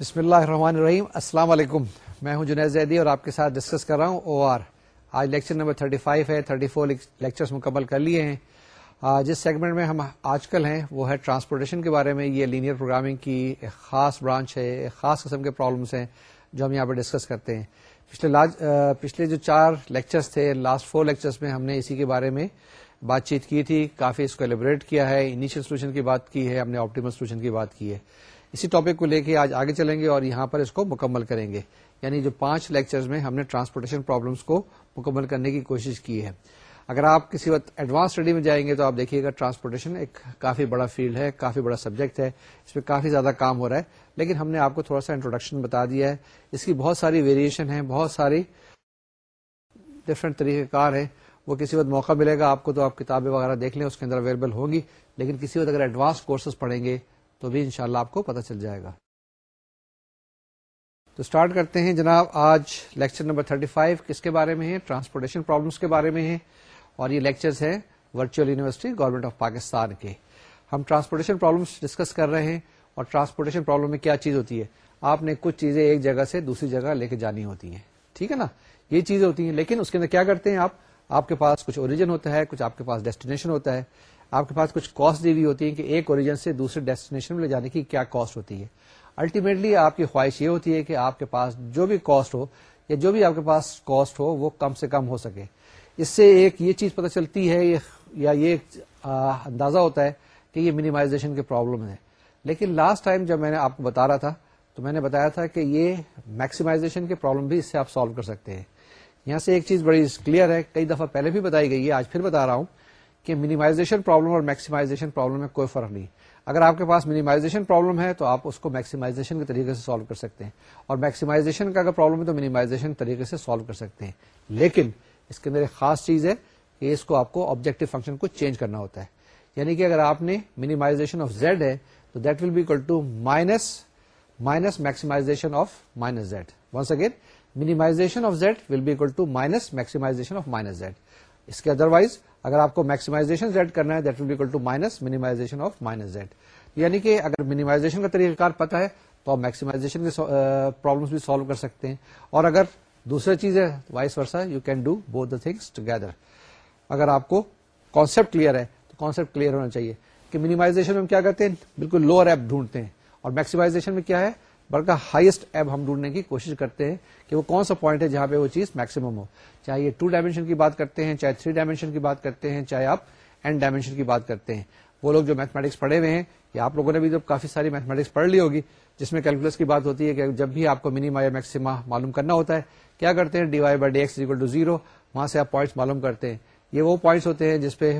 بسم اللہ الرحمن الرحیم، السلام علیکم۔ میں ہوں جنید زیدی اور آپ کے ساتھ ڈسکس کر رہا ہوں او آر آج لیکچر نمبر 35 ہے 34 لیکچرز مکمل کر لیے ہیں۔ جس سیگمنٹ میں ہم آج کل ہیں، وہ ہے ٹرانسپورٹیشن کے بارے میں۔ یہ لینئر پروگرامنگ کی ایک خاص برانچ ہے، ایک خاص قسم کے پرابلمس ہیں جو ہم یہاں پہ ڈسکس کرتے ہیں۔ پچھلے لاج پچھلے جو چار لیکچرز تھے لاسٹ فور لیکچرز میں ہم نے اسی کے بارے میں بات چیت کی تھی۔ کافی اس کو ایلیبریٹ کیا ہے انیشل سولوشن کی بات کی ہے، ہم نے آپٹیمل سولوشن کی بات کی ہے۔ اسی ٹاپک کو لے کے آج آگے چلیں گے اور یہاں پر اس کو مکمل کریں گے۔ یعنی جو پانچ لیکچرز میں ہم نے ٹرانسپورٹیشن پرابلمس کو مکمل کرنے کی کوشش کی ہے۔ اگر آپ کسی وقت ایڈوانس اسٹڈی میں جائیں گے تو آپ دیکھیے گا ٹرانسپورٹیشن ایک کافی بڑا فیلڈ ہے، کافی بڑا سبجیکٹ ہے۔ اس میں کافی زیادہ کام ہو رہا ہے۔ لیکن ہم نے آپ کو تھوڑا سا انٹروڈکشن بتا دیا ہے۔ اس کی بہت ساری ویریشن ہے بہت ساری ڈفرینٹ طریقہ کار ہے وہ کسی وقت موقع ملے گا، آپ کو تو آپ کتابیں وغیرہ دیکھ لیں، اس کے اندر اویلیبل ہوگی لیکن کسی وقت اگر ایڈوانس کورسز پڑھیں گے تو بھی انشاءاللہ آپ کو پتہ چل جائے گا۔ تو اسٹارٹ کرتے ہیں جناب، آج لیکچر نمبر 35 کس کے بارے میں ہے؟ ٹرانسپورٹیشن پرابلمس کے بارے میں ہے۔ اور یہ لیکچرز ہیں Virtual University, Government of Pakistan کے۔ ہم ٹرانسپورٹیشن پرابلمس ڈسکس کر رہے ہیں اور ٹرانسپورٹیشن پرابلم میں کیا چیز ہوتی ہے؟ آپ نے کچھ چیزیں ایک جگہ سے دوسری جگہ لے کے جانی ہوتی ہیں۔ ٹھیک ہے نا؟ یہ چیزیں ہوتی ہیں، لیکن اس کے اندر کیا کرتے ہیں آپ؟ آپ کے پاس کچھ اوریجن ہوتا ہے، کچھ آپ کے پاس ڈیسٹینیشن ہوتا ہے۔ آپ کے پاس کچھ کاسٹ دی ہوئی ہوتی ہے کہ ایک اوریجن سے دوسرے ڈیسٹینیشن میں لے جانے کی کیا کاسٹ ہوتی ہے۔ الٹیمیٹلی آپ کی خواہش یہ ہوتی ہے کہ آپ کے پاس جو بھی کاسٹ ہو یا جو بھی آپ کے پاس کاسٹ ہو، وہ کم سے کم ہو سکے۔ اس سے ایک یہ چیز پتہ چلتی ہے یا یہ اندازہ ہوتا ہے کہ یہ منیمائزیشن کے پرابلم ہے لیکن لاسٹ ٹائم جب میں نے آپ کو بتا رہا تھا، تو میں نے بتایا تھا کہ یہ میکسیمائزیشن کے پرابلم بھی اس سے آپ سالو کر سکتے ہیں۔ یہاں سے ایک چیز بڑی کلیئر ہے، کئی دفعہ پہلے بھی بتائی گئی ہے، آج پھر بتا رہا ہوں کہ منیمائزیشن پرابلم اور میکسیمائزیشن پرابلم میں کوئی فرق نہیں۔ اگر آپ کے پاس منیمائزیشن پرابلم ہے تو آپ اس کو میکسیمائزیشن کے طریقے سے سالو کر سکتے ہیں۔ اور میکسیمائزیشن کا اگر پرابلم ہے تو منیمائزیشن طریقے سے سالو کر سکتے ہیں۔ لیکن اس کے اندر ایک خاص چیز ہے کہ اس کو آپ کو آبجیکٹو فنکشن کو چینج کرنا ہوتا ہے۔ یعنی کہ اگر آپ نے منیمائزیشن آف زیڈ ہے تو that will be equal to minus minus maximization of minus Z once again minimization of Z will be equal to minus maximization of minus Z اس کے ادروائز اگر آپ کو میکسیمائزیشن زیڈ کرنا ہے that will be equal to minus minimization of minus Z یعنی کہ اگر minimisation کا طریقہ کار پتا ہے، تو آپ میکسیمائزیشن کے پرابلمس بھی سالو کر سکتے ہیں. اور اگر دوسری چیز ہے vice versa you can do both the things together اگر آپ کو کانسپٹ کلیئر ہے، تو کانسپٹ کلیئر ہونا چاہیے کہ منیمائزیشن میں ہم کیا کرتے ہیں؟ بالکل لوور ایپ ڈھونڈتے ہیں. اور میکسیمائزیشن میں کیا ہے؟ بلکہ ہائیسٹ ایپ ہم ڈھونڈنے کی کوشش کرتے ہیں کہ وہ کون سا پوائنٹ ہے جہاں پہ وہ چیز میکسیمم ہو۔ چاہے یہ ٹو ڈائمینشن کی بات کرتے ہیں، چاہے تھری ڈائمینشن کی بات کرتے ہیں، چاہے آپ این ڈائمینشن کی بات کرتے ہیں۔ وہ لوگ جو میتھمیٹکس پڑھے ہوئے ہیں یا آپ لوگوں نے بھی تو کافی ساری میتھمیٹکس پڑھ لی ہوگی، جس میں کیلکولس کی بات ہوتی ہے کہ جب بھی آپ کو منیما یا میکسیما معلوم کرنا ہوتا ہے، کیا کرتے ہیں؟ D Y by D X to zero وہاں سے آپ پوائنٹس معلوم کرتے ہیں۔ یہ وہ پوائنٹس ہوتے ہیں جس پہ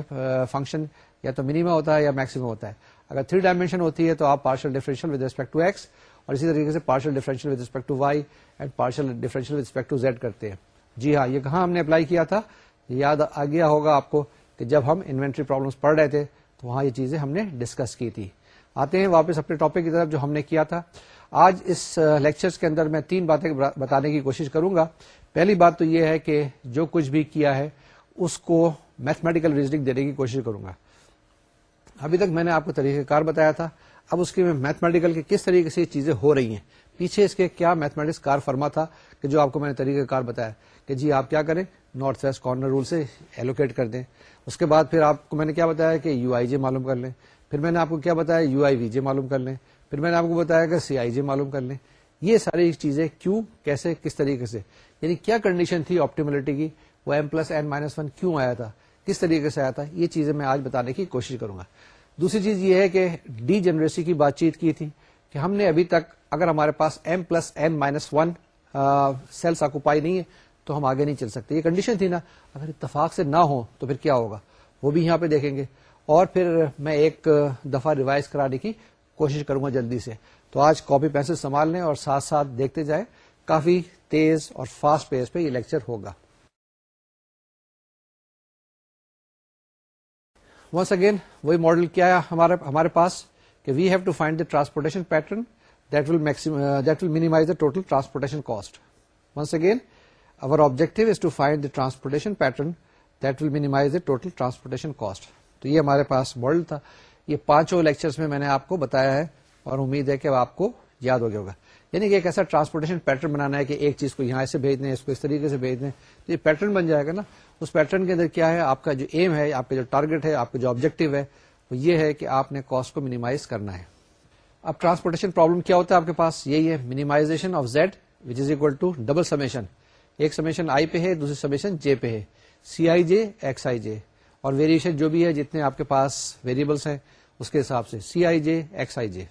فنکشن یا تو منیما ہوتا ہے یا میکسیمم ہوتا ہے۔ اگر تھری ڈائمینشن ہوتی ہے تو آپ partial differential with respect to X اور اسی طریقے سے partial differential with respect to Y and partial differential with respect to Z کرتے ہیں۔ جی ہاں یہ کہاں ہم نے اپلائی کیا تھا؟ یاد آ گیا ہوگا آپ کو کہ جب ہم انوینٹری پرابلمس پڑھ رہے تھے تو وہاں یہ چیزیں ہم نے ڈسکس کی تھی۔ آتے ہیں واپس اپنے ٹاپک کی طرف جو ہم نے کیا تھا۔ آج اس لیکچر کے اندر میں تین باتیں بتانے کی کوشش کروں گا۔ پہلی بات تو یہ ہے کہ جو کچھ بھی کیا ہے، اس کو میتھمیٹیکل ریزنگ دینے کی کوشش کروں گا۔ ابھی تک میں نے آپ کو طریقہ کار بتایا تھا۔ اب اس کی میں میتھمیٹیکل کے کس طریقے سے یہ چیزیں ہو رہی ہیں؟ پیچھے اس کے کیا میتھمیٹکس کار فرما تھا کہ جو آپ کو میں نے طریقہ کار بتایا کہ جی آپ کیا کریں؟ نارتھ ویسٹ کارنر رول سے ایلوکیٹ کر دیں۔ اس کے بعد پھر آپ کو میں نے کیا بتایا کہ یو آئی جے معلوم کر لیں۔ پھر میں نے آپ کو کیا بتایا یو آئی وی جے معلوم کر لیں۔ پھر میں نے آپ کو بتایا کہ سی آئی جے معلوم کر لیں۔ یہ ساری چیزیں کیوں، کیسے، کس طریقے سے؟ یعنی کیا کنڈیشن تھی آپٹیملٹی کی؟ وہ M plus N minus one کیوں آیا تھا؟ کس طریقے سے آیا تھا؟ یہ چیزیں میں آج بتانے کی کوشش کروں گا۔ دوسری چیز یہ ہے کہ ڈی جنریسی کی بات چیت کی تھی کہ ہم نے ابھی تک اگر ہمارے پاس M plus N minus one cells occupy نہیں ہے تو ہم آگے نہیں چل سکتے۔ یہ کنڈیشن تھی نا۔ اگر اتفاق سے نہ ہو تو پھر کیا ہوگا؟ وہ بھی یہاں پہ دیکھیں گے۔ اور پھر میں ایک دفعہ ریوائز کرانے کی کوشش کروں گا جلدی سے۔ تو آج کاپی پینسل سنبھال لیں اور ساتھ ساتھ دیکھتے جائیں۔ کافی تیز اور فاسٹ پیس پہ یہ لیکچر ہوگا۔ ونس اگین وہی ماڈل کیا ہے ہمارے پاس کہ we have to find the transportation pattern that will that will minimize the total transportation cost once again our objective is to find the transportation pattern that will minimize the total transportation cost تو یہ ہمارے پاس model تھا۔ یہ پانچوں lectures میں میں نے آپ کو بتایا ہے اور امید ہے کہ آپ کو یاد ہو گیا ہوگا۔ یعنی کہ ایک ایسا ٹرانسپورٹیشن پیٹرن بنانا ہے کہ ایک چیز کو یہاں سے بھیج دیں، اس کو اس طریقے سے بھیج دیں۔ تو یہ پیٹرن بن جائے گا نا۔ اس پیٹرن کے اندر کیا ہے؟ آپ کا جو ایم ہے، آپ کا جو ٹارگیٹ ہے، آپ کا جو آبجیکٹو ہے، وہ یہ ہے کہ آپ نے کاسٹ کو مینیمائز کرنا ہے۔ اب ٹرانسپورٹیشن پرابلم کیا ہوتا ہے آپ کے پاس؟ یہی ہے minimization of Z which is equal to double summation ایک سمیشن آئی پہ ہے، دوسری سمیشن جے پہ ہے۔ C I J X I جے اور ویریشن جو بھی ہے، جتنے آپ کے پاس ویریبلس ہیں، اس کے حساب سے سی آئی جے ایکس آئی جے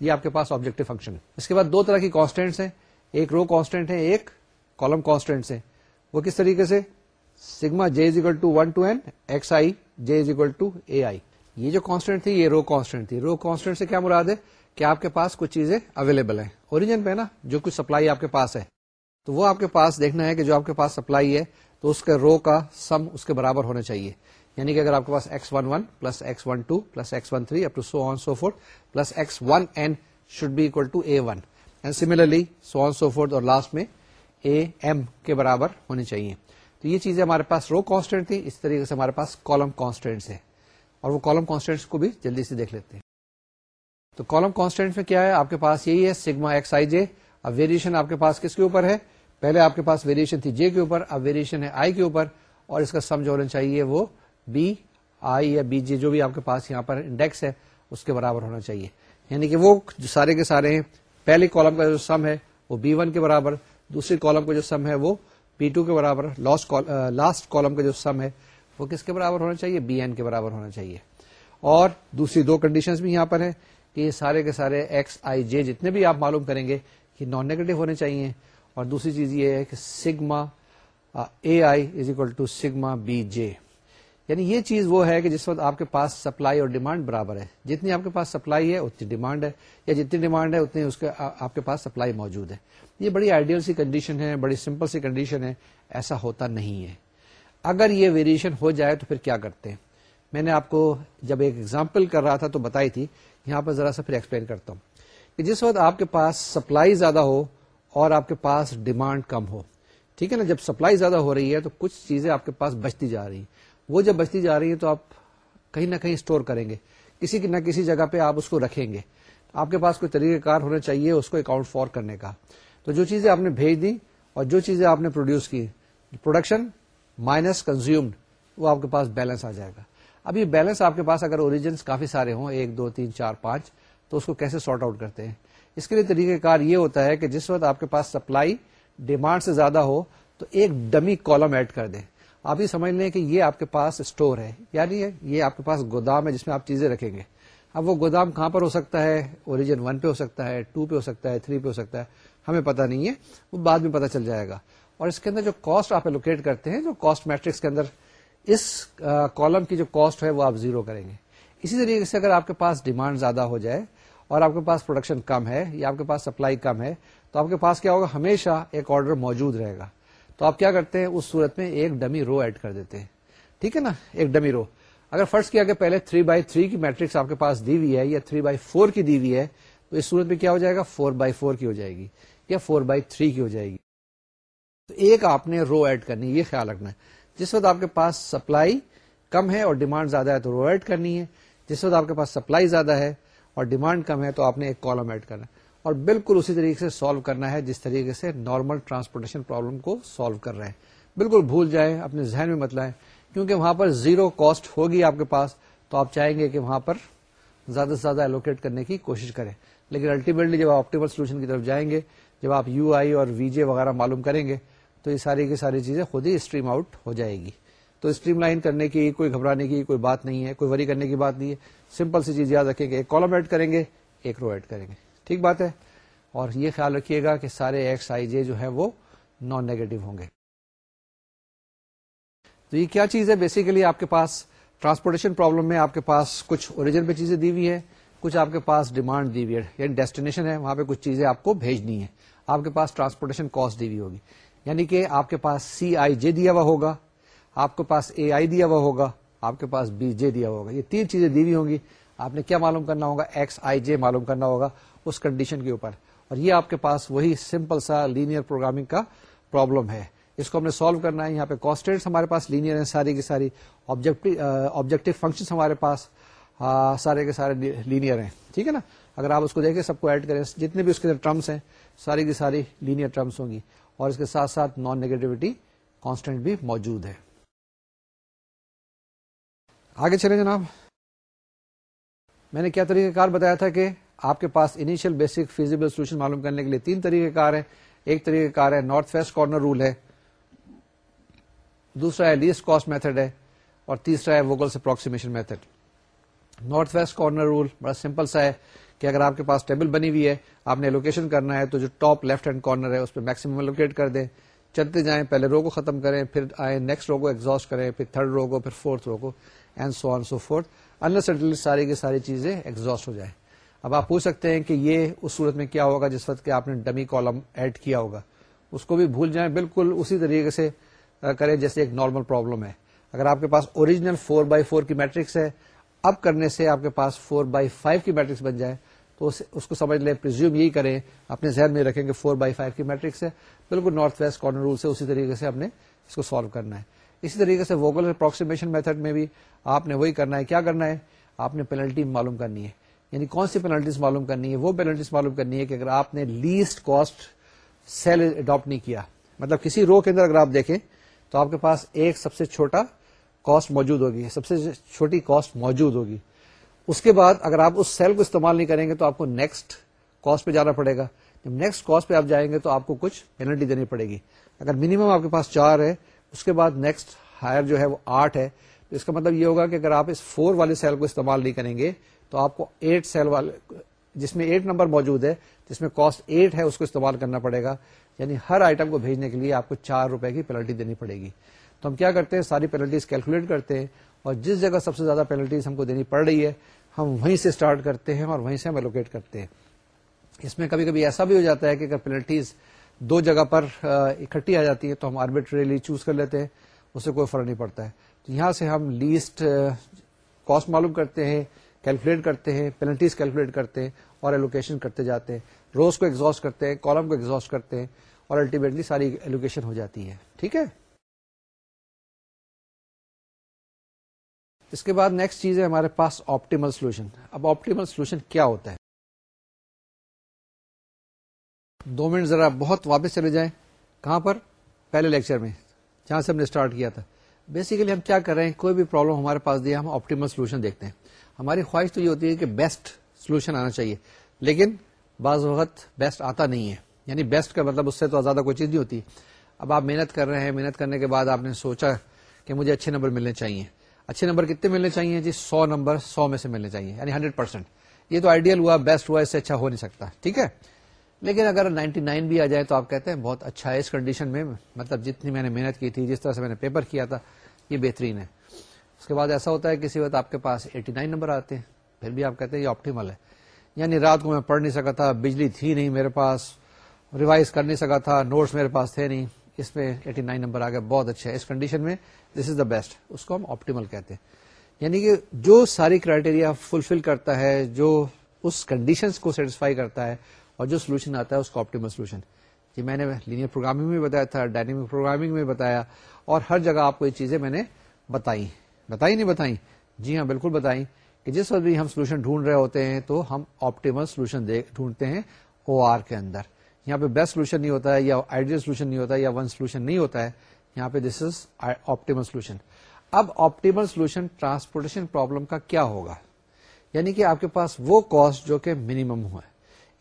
یہ آپ کے پاس آبجیکٹو فنکشن ہے۔ اس کے بعد دو طرح کی کانسٹینٹس ہیں۔ ایک رو کانسٹینٹ ہے، ایک کالم کانسٹینٹس ہے۔ وہ کس طریقے سے؟ Sigma J is equal to one to N X I J is equal to A I یہ جو کانسٹینٹ تھی، یہ رو کانسٹینٹ تھی۔ رو کانسٹینٹ سے کیا مراد ہے؟ کہ آپ کے پاس کچھ چیزیں اویلیبل ہیں۔ اوریجن پہ نا، جو کچھ سپلائی آپ کے پاس ہے۔ تو وہ آپ کے پاس دیکھنا ہے کہ جو آپ کے پاس سپلائی ہے، تو اس کے رو کا سم اس کے برابر ہونا چاہیے۔ یعنی کہ اگر آپ کے پاس X one one plus X one two plus X one three up to so on so forth plus X one N should be equal to A one and similarly so on so forth اور last میں A M کے برابر ہونی چاہیے۔ تو یہ چیزیں ہمارے پاس رو کانسٹینٹ تھی اس طریقے سے ہمارے پاس کالم کانسٹینٹس ہے اور وہ کالم کانسٹینٹس کو بھی جلدی سے دیکھ لیتے ہیں۔ تو کالم کانسٹینٹ میں کیا ہے؟ آپ کے پاس یہی ہے سگما ایکس آئی جے اب ویریشن آپ کے پاس کس کے اوپر ہے؟ پہلے آپ کے پاس ویریشن تھی جے کے اوپر، اب ویریشن ہے آئی کے اوپر۔ اور اس کا سم جو ہونا چاہیے وہ بی آئی یا بی جے جو بھی آپ کے پاس یہاں پر انڈیکس ہے، اس کے برابر ہونا چاہیے۔ یعنی کہ وہ جو سارے کے سارے ہیں۔ پہلے کالم کا جو سم ہے وہ بی ون کے برابر دوسری کالم کا جو سم ہے وہ پی ٹو کے برابر لاسٹ کالم کا جو سم ہے، وہ کس کے برابر ہونا چاہیے؟ بی این کے برابر ہونا چاہیے۔ اور دوسری دو کنڈیشن بھی یہاں پر ہیں کہ یہ سارے کے سارے ایکس آئی جے جتنے بھی آپ معلوم کریں گے کہ نان نیگیٹو ہونے چاہیے۔ اور دوسری چیز یہ ہے کہ sigma A I is equal to sigma B J یعنی یہ چیز وہ ہے کہ جس وقت آپ کے پاس سپلائی اور ڈیمانڈ برابر ہے۔ جتنی آپ کے پاس سپلائی ہے، اتنی ڈیمانڈ ہے۔ یا جتنی ڈیمانڈ ہے، اتنی اس کے آپ کے پاس سپلائی موجود ہے۔ یہ بڑی آئیڈیل سی کنڈیشن ہے، بڑی سمپل سی کنڈیشن ہے۔ ایسا ہوتا نہیں ہے۔ اگر یہ ویریشن ہو جائے تو پھر کیا کرتے ہیں؟ میں نے آپ کو جب ایک ایگزامپل کر رہا تھا تو بتائی تھی۔ یہاں پر ذرا سا پھر ایکسپلین کرتا ہوں۔ کہ جس وقت آپ کے پاس سپلائی زیادہ ہو اور آپ کے پاس ڈیمانڈ کم ہو، ٹھیک ہے نا؟ جب سپلائی زیادہ ہو رہی ہے تو کچھ چیزیں آپ کے پاس بچتی جا رہی ہیں۔ وہ جب بچتی جا رہی ہیں تو آپ کہیں نہ کہیں اسٹور کریں گے۔ کسی نہ کسی جگہ پہ آپ اس کو رکھیں گے۔ آپ کے پاس کوئی طریقہ کار ہونا چاہیے اس کو اکاؤنٹ فور کرنے کا۔ تو جو چیزیں آپ نے بھیج دی اور جو چیزیں آپ نے پروڈیوس کی پروڈکشن مائنس کنزیومڈ وہ آپ کے پاس بیلنس آ جائے گا۔ اب یہ بیلنس آپ کے پاس اگر اوریجنس کافی سارے ہوں، ایک، دو، تین، چار، پانچ، تو اس کو کیسے سارٹ آؤٹ کرتے ہیں؟ اس کے لیے طریقہ کار یہ ہوتا ہے کہ جس وقت آپ کے پاس سپلائی ڈیمانڈ سے زیادہ ہو، تو ایک ڈمی کالم ایڈ کر دیں۔ آپ یہ سمجھ لیں کہ یہ آپ کے پاس اسٹور ہے یعنی یہ آپ کے پاس گودام ہے جس میں آپ چیزیں رکھیں گے۔ اب وہ گودام کہاں پر ہو سکتا ہے؟ اوریجن ون پہ ہو سکتا ہے ٹو پہ ہو سکتا ہے تھری پہ ہو سکتا ہے۔ ہمیں پتا نہیں ہے، وہ بعد میں پتا چل جائے گا۔ اور اس کے اندر جو کاسٹ آپ الوکیٹ کرتے ہیں، جو کاسٹ میٹرکس کے اندر، اس کالم کی جو کاسٹ ہے، وہ آپ زیرو کریں گے۔ اسی طریقے سے اگر آپ کے پاس ڈیمانڈ زیادہ ہو جائے اور آپ کے پاس پروڈکشن کم ہے یا آپ کے پاس سپلائی کم ہے، تو آپ کے پاس کیا ہوگا؟ ہمیشہ ایک آرڈر موجود رہے گا۔ تو آپ کیا کرتے ہیں؟ اس صورت میں ایک ڈمی رو ایڈ کر دیتے ہیں۔ ٹھیک ہے نا؟ ایک ڈمی رو اگر فرض کیا کہ پہلے 3 بائی تھری کی میٹرکس آپ کے پاس دی ہوئی ہے یا 3 بائی فور کی دی ہوئی ہے، تو اس صورت میں کیا ہو جائے گا؟ 4 بائی فور کی ہو جائے گی یا 4 بائی تھری کی ہو جائے گی۔ تو ایک آپ نے رو ایڈ کرنی یہ خیال رکھنا ہے۔ جس وقت آپ کے پاس سپلائی کم ہے اور ڈیمانڈ زیادہ ہے تو رو ایڈ کرنی ہے۔ جس وقت آپ کے پاس سپلائی زیادہ ہے اور ڈیمانڈ کم ہے تو آپ نے ایک کالم ایڈ کرنا ہے۔ اور بالکل اسی طریقے سے سالو کرنا ہے جس طریقے سے نارمل ٹرانسپورٹیشن پرابلم کو سالو کر رہے ہیں۔ بالکل بھول جائیں، اپنے ذہن میں مت لائیں۔ کیونکہ وہاں پر زیرو کاسٹ ہوگی آپ کے پاس، تو آپ چاہیں گے کہ وہاں پر زیادہ سے زیادہ الوکیٹ کرنے کی کوشش کریں۔ لیکن الٹیمیٹلی جب آپ آپٹیمل سولوشن کی طرف جائیں گے، جب آپ یو آئی اور وی جے وغیرہ معلوم کریں گے، تو یہ ساری کی ساری چیزیں خود ہی اسٹریم آؤٹ ہو جائے گی۔ تو اسٹریم لائن کرنے کی، کوئی گھبرانے کی کوئی بات نہیں ہے، کوئی وری کرنے کی بات نہیں ہے۔ سمپل سی چیز یاد رکھیں گے ایک کالم ایڈ کریں گے، ایک رو ایڈ کریں گے۔ ٹھیک بات ہے؟ اور یہ خیال رکھیے گا کہ سارے ایکس آئی جے جو ہے وہ نان نیگیٹو ہوں گے۔ تو یہ کیا چیز ہے؟ بیسیکلی آپ کے پاس ٹرانسپورٹیشن پرابلم میں آپ کے پاس کچھ اوریجن پہ چیزیں دی ہوئی ہے کچھ آپ کے پاس ڈیمانڈ دی ہوئی ہے یعنی ڈیسٹینیشن ہے، وہاں پہ کچھ چیزیں آپ کو بھیجنی ہے آپ کے پاس ٹرانسپورٹیشن کاسٹ دی ہوئی ہوگی۔ یعنی کہ آپ کے پاس سی آئی جے دیا ہوا ہوگا، آپ کے پاس اے آئی دیا ہوا ہوگا، آپ کے پاس بی جے دیا ہوگا۔ یہ تین چیزیں دی ہوئی ہوں گی۔ آپ نے کیا معلوم کرنا ہوگا؟ ایکس آئی جے معلوم کرنا ہوگا۔ اس کنڈیشن کے اوپر۔ اور یہ آپ کے پاس وہی سمپل سا لینئر پروگرامنگ کا پرابلم ہے۔ اس کو ہم نے سالو کرنا ہے۔ یہاں پہ کاسٹینٹس ہمارے پاس لینئر ہیں ساری کی ساری۔ آبجیکٹو فنکشن ہمارے پاس سارے کے سارے لینئر ہیں۔ ٹھیک ہے نا؟ اگر آپ اس کو دیکھیں، سب کو ایڈ کریں۔ جتنے بھی اس کے ٹرمس ہیں، ساری کی ساری لینئر ٹرمس ہوں گی۔ اور اس کے ساتھ ساتھ نان نیگیٹوٹی کانسٹنٹ بھی موجود ہے۔ آگے چلیں جناب۔ میں نے کیا طریقہ کار بتایا تھا کہ آپ کے پاس انیشیل بیسک فیزیبل سولوشن معلوم کرنے کے لیے تین طریقہ کار ہیں۔ ایک طریقہ کار ہے نارتھ ویسٹ کارنر رول ہے۔ دوسرا ہے لیسٹ کاسٹ میتھڈ ہے۔ اور تیسرا ہے Vogel approximation method north west corner rule بڑا سمپل سا ہے کہ اگر آپ کے پاس ٹیبل بنی ہوئی ہے، آپ نے لوکیشن کرنا ہے تو جو ٹاپ لیفٹ ہینڈ کارنر ہے، اس پہ میکسیمم لوکیٹ کر دیں۔ چلتے جائیں، پہلے رو کو ختم کریں، پھر آئے نیکسٹ رو کو ایگزاسٹ کریں، پھر تھرڈ رو کو، پھر فورتھ رو کو and so on so forth انسٹلی ساری کی ساری چیزیں ایگزاسٹ ہو جائیں۔ اب آپ پوچھ سکتے ہیں کہ یہ اس صورت میں کیا ہوگا جس وقت کہ آپ نے ڈمی کالم ایڈ کیا ہوگا؟ اس کو بھی بھول جائیں، بالکل اسی طریقے سے کریں جیسے ایک نارمل پرابلم ہے۔ اگر آپ کے پاس اوریجنل فور بائی فور کی میٹرکس ہے، اب کرنے سے آپ کے پاس فور بائی فائیو کی میٹرکس بن جائے، تو اس کو سمجھ لیں پرزیوم یہی کریں، اپنے ذہن میں رکھیں کہ فور بائی فائیو کی میٹرکس ہے۔ بالکل نارتھ ویسٹ کارنر رول سے اسی طریقے سے ہم نے اس کو سالو کرنا ہے۔ اسی طریقے سے ووگل اپروکسیمیشن میتھڈ میں بھی آپ نے وہی کرنا ہے۔ کیا کرنا ہے؟ آپ نے پینلٹی معلوم کرنی ہے۔ یعنی کون سی پینلٹیز معلوم کرنی ہے؟ وہ پینلٹیز معلوم کرنی ہے کہ اگر آپ نے لیسٹ کاسٹ سیل اڈاپٹ نہیں کیا مطلب کسی رو کے اندر اگر آپ دیکھیں تو آپ کے پاس ایک سب سے چھوٹا کاسٹ موجود ہوگی، سب سے چھوٹی کاسٹ موجود ہوگی۔ اس کے بعد اگر آپ اس سیل کو استعمال نہیں کریں گے تو آپ کو نیکسٹ کاسٹ پہ جانا پڑے گا۔ جب نیکسٹ کاسٹ پہ آپ جائیں گے تو آپ کو کچھ پینلٹی دینی پڑے گی۔ اگر منیمم آپ کے پاس چار ہے، اس کے بعد نیکسٹ ہائر جو ہے وہ آٹھ ہے، تو اس کا مطلب یہ ہوگا کہ اگر آپ اس فور والے سیل کو استعمال نہیں کریں گے تو آپ کو ایٹ سیل والے جس میں ایٹ نمبر موجود ہے، جس میں کاسٹ ایٹ ہے، اس کو استعمال کرنا پڑے گا۔ یعنی ہر آئٹم کو بھیجنے کے لیے آپ کو چار روپے کی پینلٹی دینی پڑے گی۔ تو ہم کیا کرتے ہیں؟ ساری پینلٹیز کیلکولیٹ کرتے ہیں اور جس جگہ سب سے زیادہ پینلٹیز ہم کو دینی پڑ رہی ہے، ہم وہیں سے اسٹارٹ کرتے ہیں اور وہیں سے ہم ایلوکیٹ کرتے ہیں۔ اس میں کبھی کبھی ایسا بھی ہو جاتا ہے کہ اگر پینلٹیز دو جگہ پر اکٹھی آ جاتی ہے تو ہم آربیٹریلی چوز کر لیتے ہیں، اس سے کوئی فرق نہیں پڑتا ہے۔ تو یہاں سے ہم لیسٹ کاسٹ معلوم کرتے ہیں۔ کیلکولیٹ کرتے ہیں پینلٹیز کیلکولیٹ کرتے ہیں اور ایلوکیشن کرتے جاتے ہیں۔ روز کو ایگزاسٹ کرتے ہیں کالم کو ایگزاسٹ کرتے ہیں اور الٹیمیٹلی ساری ایلوکیشن ہو جاتی ہے ٹھیک ہے؟ اس کے بعد نیکسٹ چیز ہے ہمارے پاس آپٹیمل سولوشن اب آپٹیمل سولوشن کیا ہوتا ہے؟ دو منٹ ذرا بہت واپس چلے جائیں۔ کہاں پر؟ پہلے لیکچر میں، جہاں سے ہم نے اسٹارٹ کیا تھا۔ بیسیکلی ہم کیا کر رہے ہیں؟ کوئی بھی پرابلم ہمارے پاس دیا، ہم آپٹیمل سولوشن دیکھتے ہیں۔ ہماری خواہش تو یہ ہوتی ہے کہ بیسٹ سولوشن آنا چاہیے، لیکن بعض وقت بیسٹ آتا نہیں ہے۔ یعنی بیسٹ کا مطلب اس سے تو زیادہ کوئی چیز نہیں ہوتی۔ اب آپ محنت کر رہے ہیں، محنت کرنے کے بعد آپ نے سوچا کہ مجھے اچھے نمبر ملنے چاہیے۔ اچھے نمبر کتنے ملنے چاہیے؟ جی سو نمبر، سو میں سے ملنے چاہیے یعنی ہنڈریڈ پرسینٹ یہ تو آئیڈیل ہوا بیسٹ ہوا، اس سے اچھا ہو نہیں سکتا، ٹھیک ہے؟ لیکن اگر نائنٹی نائن بھی آ جائے تو آپ کہتے ہیں، بہت اچھا ہے، اس کنڈیشن میں مطلب جتنی میں نے محنت کی تھی، جس طرح سے میں نے پیپر کیا تھا، یہ بہترین ہے۔ اس کے بعد ایسا ہوتا ہے کسی وقت آپ کے پاس ایٹی نائن نمبر آتے ہیں، پھر بھی آپ کہتے ہیں یہ آپٹیمل ہے۔ یعنی رات کو میں پڑھ نہیں سکا تھا، بجلی تھی نہیں میرے پاس ریوائز کر نہیں سکا تھا نوٹس میرے پاس تھے نہیں۔ اس میں ایٹی نائن نمبر آ گیا، بہت اچھا ہے۔ اس کنڈیشن میں دس از دا بیسٹ اس کو ہم آپٹیمل کہتے ہیں۔ یعنی کہ جو ساری کرائٹیریا فلفل کرتا ہے، جو اس کنڈیشن کو سیٹسفائی کرتا ہے اور جو سولوشن آتا ہے، اس کو آپٹیمل سولوشن یہ میں نے لینئر پروگرامنگ میں بتایا تھا ڈائنمک پروگرامنگ میں بتایا اور ہر جگہ آپ کو یہ چیزیں میں نے بتائی۔ بتائی نہیں بتائی جی ہاں بالکل بتائی کہ جس وقت بھی ہم سولوشن ڈھونڈ رہے ہوتے ہیں تو ہم آپٹیمل سولوشن ڈھونڈتے ہیں او آر کے اندر۔ یہاں پہ بیسٹ سولوشن نہیں ہوتا ہے یا آئیڈیل سولوشن نہیں ہوتا ہے یا ون سولوشن نہیں ہوتا ہے، یہاں پہ دس از آپٹیمل سولوشن اب آپٹیمل سولوشن ٹرانسپورٹیشن پرابلم کا کیا ہوگا؟ یعنی کہ آپ کے پاس وہ کاسٹ جو کہ منیمم ہو۔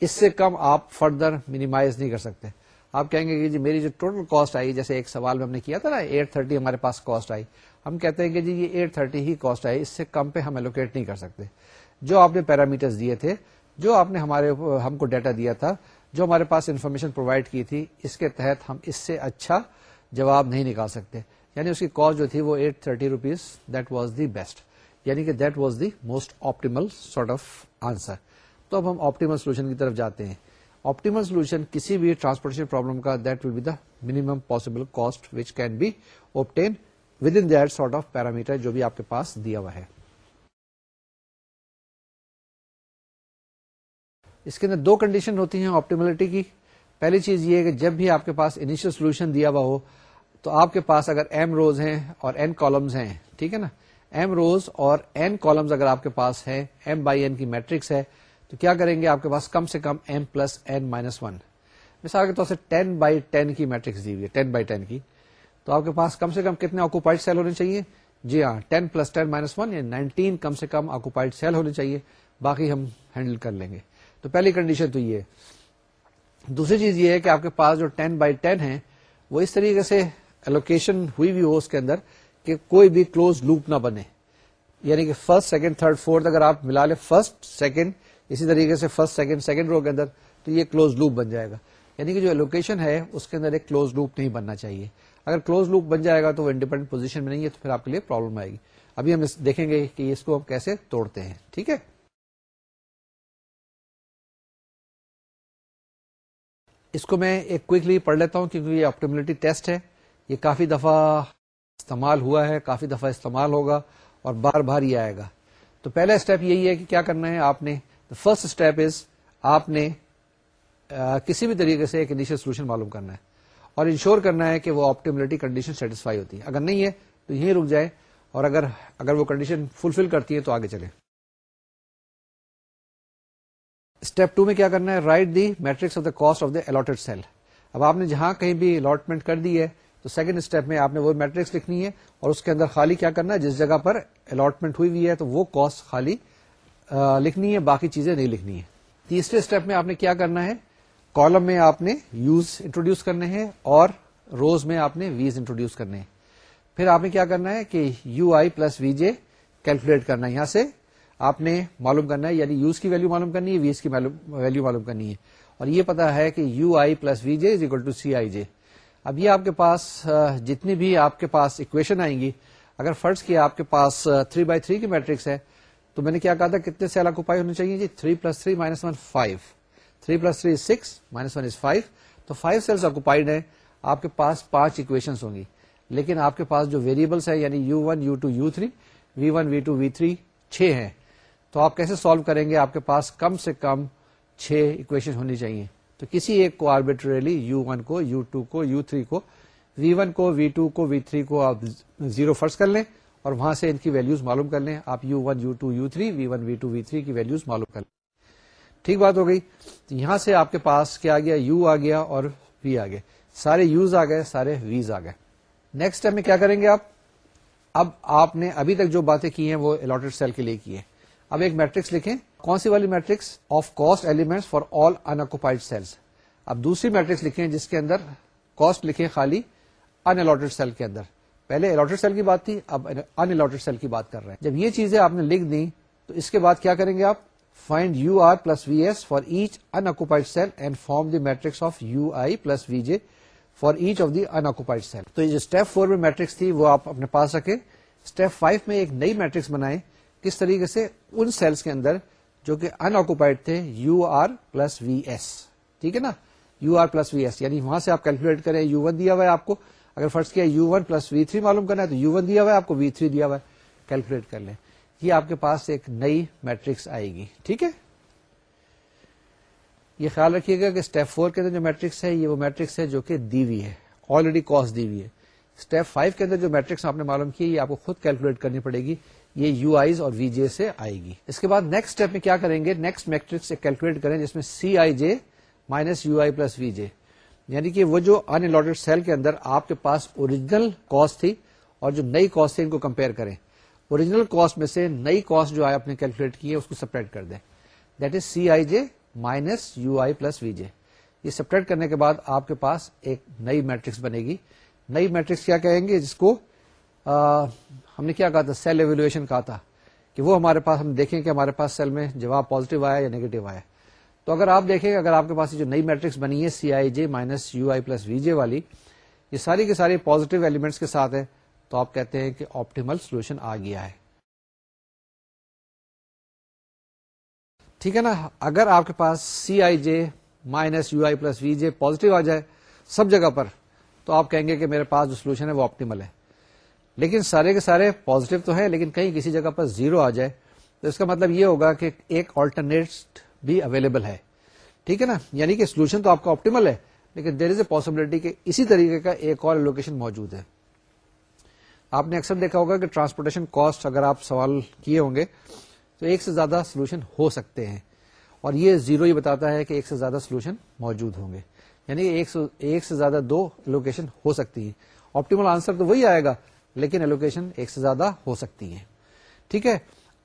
اس سے کم آپ فردر منیمائز نہیں کر سکتے۔ آپ کہیں گے کہ جی میری جو ٹوٹل کاسٹ آئی، جیسے ایک سوال میں ہم نے کیا تھا نا ایٹ تھرٹی ہمارے پاس کاسٹ آئی۔ ہم کہتے ہیں کہ جی یہ ایٹ تھرٹی ہی کاسٹ آئی اس سے کم پہ ہم ایلوکیٹ نہیں کر سکتے۔ جو آپ نے پیرامیٹرز دیے تھے، جو آپ نے ہمارے ہم کو ڈیٹا دیا تھا، جو ہمارے پاس انفارمیشن پرووائڈ کی تھی، اس کے تحت ہم اس سے اچھا جواب نہیں نکال سکتے۔ یعنی اس کی کاسٹ جو تھی وہ eight thirty rupees that was the best یعنی کہ that was the most optimal sort of answer تو اب ہم آپٹیمل سولوشن کی طرف جاتے ہیں۔ آپٹیمل سولوشن کسی بھی ٹرانسپورٹیشن پرابلم کا that will be the minimum possible cost which can be obtained within that sort of parameter جو بھی آپ کے پاس دیا ہوا ہے۔ اس کے اندر دو کنڈیشن ہوتی ہیں آپٹیملٹی کی۔ پہلی چیز یہ ہے کہ جب بھی آپ کے پاس انیشل سولوشن دیا ہوا ہو، تو آپ کے پاس اگر ایم روز ہیں اور این کالمز ہیں، ٹھیک ہے نا؟ ایم روز اور این کالمز اگر آپ کے پاس ہے ایم بائی این کی میٹرکس ہے، تو کیا کریں گے؟ آپ کے پاس کم سے کم M plus N minus one مثال کے طور سے ٹین بائی ٹین کی میٹرکس دی ہوئی ہے ٹین بائی ٹین کی۔ تو آپ کے پاس کم سے کم کتنے آکوپائڈ سیل ہونے چاہیے؟ جی ہاں ten plus ten minus one یا نائنٹین کم سے کم آکوپائڈ سیل ہونے چاہیے۔ باقی ہم ہینڈل کر لیں گے۔ تو پہلی کنڈیشن تو یہ۔ دوسری چیز یہ ہے کہ آپ کے پاس جو ٹین بائی ٹین ہے وہ اس طریقے سے الوکیشن ہوئی بھی ہو اس کے اندر کہ کوئی بھی کلوز لوپ نہ بنے۔ یعنی کہ فرسٹ سیکنڈ تھرڈ فورتھ اگر آپ ملا لیں فرسٹ سیکنڈ اسی طریقے سے فرسٹ سیکنڈ سیکنڈ رو کے اندر، تو یہ کلوز لوپ بن جائے گا۔ یعنی کہ جو لوکیشن ہے، اس کے اندر ایک کلوز لوپ نہیں بننا چاہیے۔ اگر کلوز لوپ بن جائے گا تو وہ انڈیپینڈنٹ پوزیشن میں نہیں ہے، تو پھر آپ کے لیے پرابلم آئے گی۔ ابھی ہم دیکھیں گے کہ اس کو ہم کیسے توڑتے ہیں، ٹھیک ہے؟ اس کو میں ایک کوکلی پڑھ لیتا ہوں کیونکہ یہ آپٹیملٹی ٹیسٹ ہے۔ یہ کافی دفعہ استعمال ہوا ہے، کافی دفعہ استعمال ہوگا اور بار بار یہ آئے گا۔ تو پہلا اسٹیپ یہی ہے کہ کیا کرنا ہے، آپ نے فرسٹ اسٹیپ از آپ نے کسی بھی طریقے سے ایک انیشل سولوشن معلوم کرنا ہے۔ اور انشور کرنا ہے کہ وہ آپٹیملٹی کنڈیشن سیٹسفائی ہوتی ہے اگر نہیں ہے تو یہیں رک جائے اور اگر اگر وہ کنڈیشن فلفل کرتی ہے تو آگے چلے اسٹیپ ٹو میں کیا کرنا ہے؟ Write the matrix of the cost of the allotted cell اب آپ نے جہاں کہیں بھی الاٹمنٹ کر دی ہے تو سیکنڈ اسٹیپ میں آپ نے وہ میٹرکس لکھنی ہے اور اس کے اندر خالی کیا کرنا ہے؟ جس جگہ پر الاٹمنٹ ہوئی ہوئی ہے تو وہ کاسٹ خالی لکھنی ہے، باقی چیزیں نہیں لکھنی ہے تیسرے اسٹیپ میں آپ نے کیا کرنا ہے؟ کالم میں آپ نے یوز انٹروڈیوس کرنے ہیں اور روز میں آپ نے ویز انٹروڈیوس کرنے ہیں۔ پھر آپ نے کیا کرنا ہے کہ U I plus V J calculate کرنا ہے۔ یہاں سے آپ نے معلوم کرنا ہے یعنی یوز کی ویلو معلوم کرنی ہے، ویز کی ویلو معلوم کرنی ہے۔ اور یہ پتا ہے کہ U I plus V J is equal to C I J اب یہ آپ کے پاس جتنی بھی آپ کے پاس اکویشن آئیں گی، اگر فرض کیا آپ کے پاس تھری بائی تھری کی میٹرکس ہے، تو میں نے کیا کہا تھا، کتنے سیل آکوپائی ہونے چاہیے جی؟ Three plus three minus one five three plus three six minus one is five تو فائیو سیلس آکوپائڈ ہیں، آپ کے پاس پانچ اکویشن ہوں گی. لیکن آپ کے پاس جو ویریبلس ہے یعنی U one U two U three V one V two V three چھ ہیں. تو آپ کیسے سالو کریں گے؟ آپ کے پاس کم سے کم چھ اکویشن ہونی چاہیے. تو کسی ایک کو آربیٹریلی یو ون کو یو ٹو کو یو تھری کو وی ون کو وی ٹو کو وی تھری کو آپ زیرو فرض کر لیں اور وہاں سے ان کی ویلوز معلوم کر لیں. آپ U one U two U three V one V two V three کی ویلوز معلوم کر لیں. ٹھیک بات ہو گئی۔ تو یہاں سے آپ کے پاس کیا آ گیا؟ یو آ گیا اور وی آ گئے۔ سارے یوز آ گئے، سارے ویز آ گئے۔ نیکسٹ ٹائم میں کیا کریں گے آپ؟ اب آپ نے ابھی تک جو باتیں کی ہیں وہ الاٹڈ سیل کے لیے کی ہیں۔ اب ایک میٹرکس لکھیں۔ کون سی والی matrix of cost element for all unoccupied cells اب دوسری میٹرکس لکھیں جس کے اندر کاسٹ لکھیں خالی ان الاٹڈ سیل کے اندر۔ پہلے الاٹڈ سیل کی بات تھی، اب ان الاٹڈ سیل کی بات کر رہے ہیں۔ جب یہ چیزیں آپ نے لکھ دی تو اس کے بعد کیا کریں گے آپ؟ Find U R plus V S for each unoccupied cell and form the matrix of U I plus V J for each of the unoccupied cell تو یہ جو اسٹیپ فور میں میٹرکس تھی وہ آپ اپنے پاس رکھے اسٹیپ فائیو میں ایک نئی میٹرکس بنائے کس طریقے سے؟ ان سیلس کے اندر جو کہ ان آکوپائڈ تھے U R plus V S ٹھیک ہے نا؟ U R plus V S یعنی وہاں سے آپ کیلکولیٹ کریں۔ یو ون دیا ہوا ہے آپ کو۔ اگر فرسٹ کیا U one plus V three معلوم کرنا ہے تو یو ون دیا ہوا ہے، آپ کو وی تھری دیا ہوا ہے۔ کیلکولیٹ کر لیں۔ یہ آپ کے پاس ایک نئی میٹرکس آئے گی۔ ٹھیک ہے؟ یہ خیال رکھیے گا کہ اسٹیپ فور کے اندر جو میٹرکس ہے، یہ وہ میٹرکس ہے جو کہ دی ہوئی ہے۔ آلریڈی کاسٹ دی ہوئی ہے۔ اسٹیپ فائیو کے اندر جو میٹرکس آپ نے معلوم کی، یہ آپ کو خود کیلکولیٹ کرنی پڑے گی۔ یہ یو آئیز اور وی جے سے آئے گی۔ اس کے بعد نیکسٹ اسٹیپ میں کیا کریں گے؟ نیکسٹ میٹرکس کیلکولیٹ کریں جس میں C I J minus U I plus V J یعنی کہ وہ جو ان الاٹڈ سیل کے اندر آپ کے پاس اوریجنل کاسٹ تھی اور جو نئی کاسٹ تھی، ان کو کمپیئر کریں۔ اوریجنل کاسٹ میں سے نئی کاسٹ جو آپ نے کیلکولیٹ کی ہے اس کو سپریٹ کر دیں۔ That is C I J minus U I plus V J یہ سپریٹ کرنے کے بعد آپ کے پاس ایک نئی میٹرکس بنے گی۔ نئی میٹرکس کیا کہیں گے؟ جس کو آ, ہم نے کیا کہا تھا؟ سیل ایویلویشن کہا تھا کہ وہ ہمارے پاس ہم دیکھیں کہ ہمارے پاس سیل میں جواب پازیٹو آیا یا نیگیٹو آیا۔ تو اگر آپ دیکھیں اگر آپ کے پاس جو نئی میٹرکس بنی ہے C I J minus U I plus V J والی یہ ساری کے ساری پازیٹو ایلیمنٹس کے ساتھ ہے تو آپ کہتے ہیں کہ آپٹیمل سولوشن آ گیا ہے۔ ٹھیک ہے نا؟ اگر آپ کے پاس C I J minus U I plus V J positive آ جائے سب جگہ پر، تو آپ کہیں گے کہ میرے پاس جو سولوشن ہے وہ آپٹیمل ہے۔ لیکن سارے کے سارے پوزیٹو تو ہے لیکن کہیں کسی جگہ پر زیرو آ جائے، تو اس کا مطلب یہ ہوگا کہ ایک آلٹرنیٹ بھی اویلیبل ہے۔ ٹھیک ہے نا؟ یعنی کہ سولوشن تو آپ کا آپٹیمل ہے، لیکن دیر از اے پاسبلٹی کہ اسی طریقے کا ایک اور لوکیشن موجود ہے۔ آپ نے اکثر دیکھا ہوگا کہ ٹرانسپورٹیشن کاسٹ اگر آپ سوال کیے ہوں گے، تو ایک سے زیادہ سولوشن ہو سکتے ہیں۔ اور یہ زیرو ہی بتاتا ہے کہ ایک سے زیادہ سولوشن موجود ہوں گے۔ یعنی ایک سے زیادہ دو ایلوکیشن ہو سکتی ہے آپٹیمل آنسر تو وہی آئے گا، لیکن ایلوکیشن ایک سے زیادہ ہو سکتی ہے ٹھیک ہے؟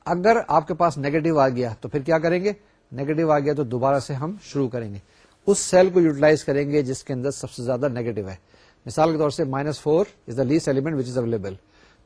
اگر آپ کے پاس نیگیٹو آ گیا، تو پھر کیا کریں گے؟ نیگیٹو آ گیا تو دوبارہ سے ہم شروع کریں گے۔ اس سیل کو یوٹیلائز کریں گے جس کے اندر سب سے زیادہ نیگیٹو ہے۔ مثال کے طور سے minus four is the least element which is available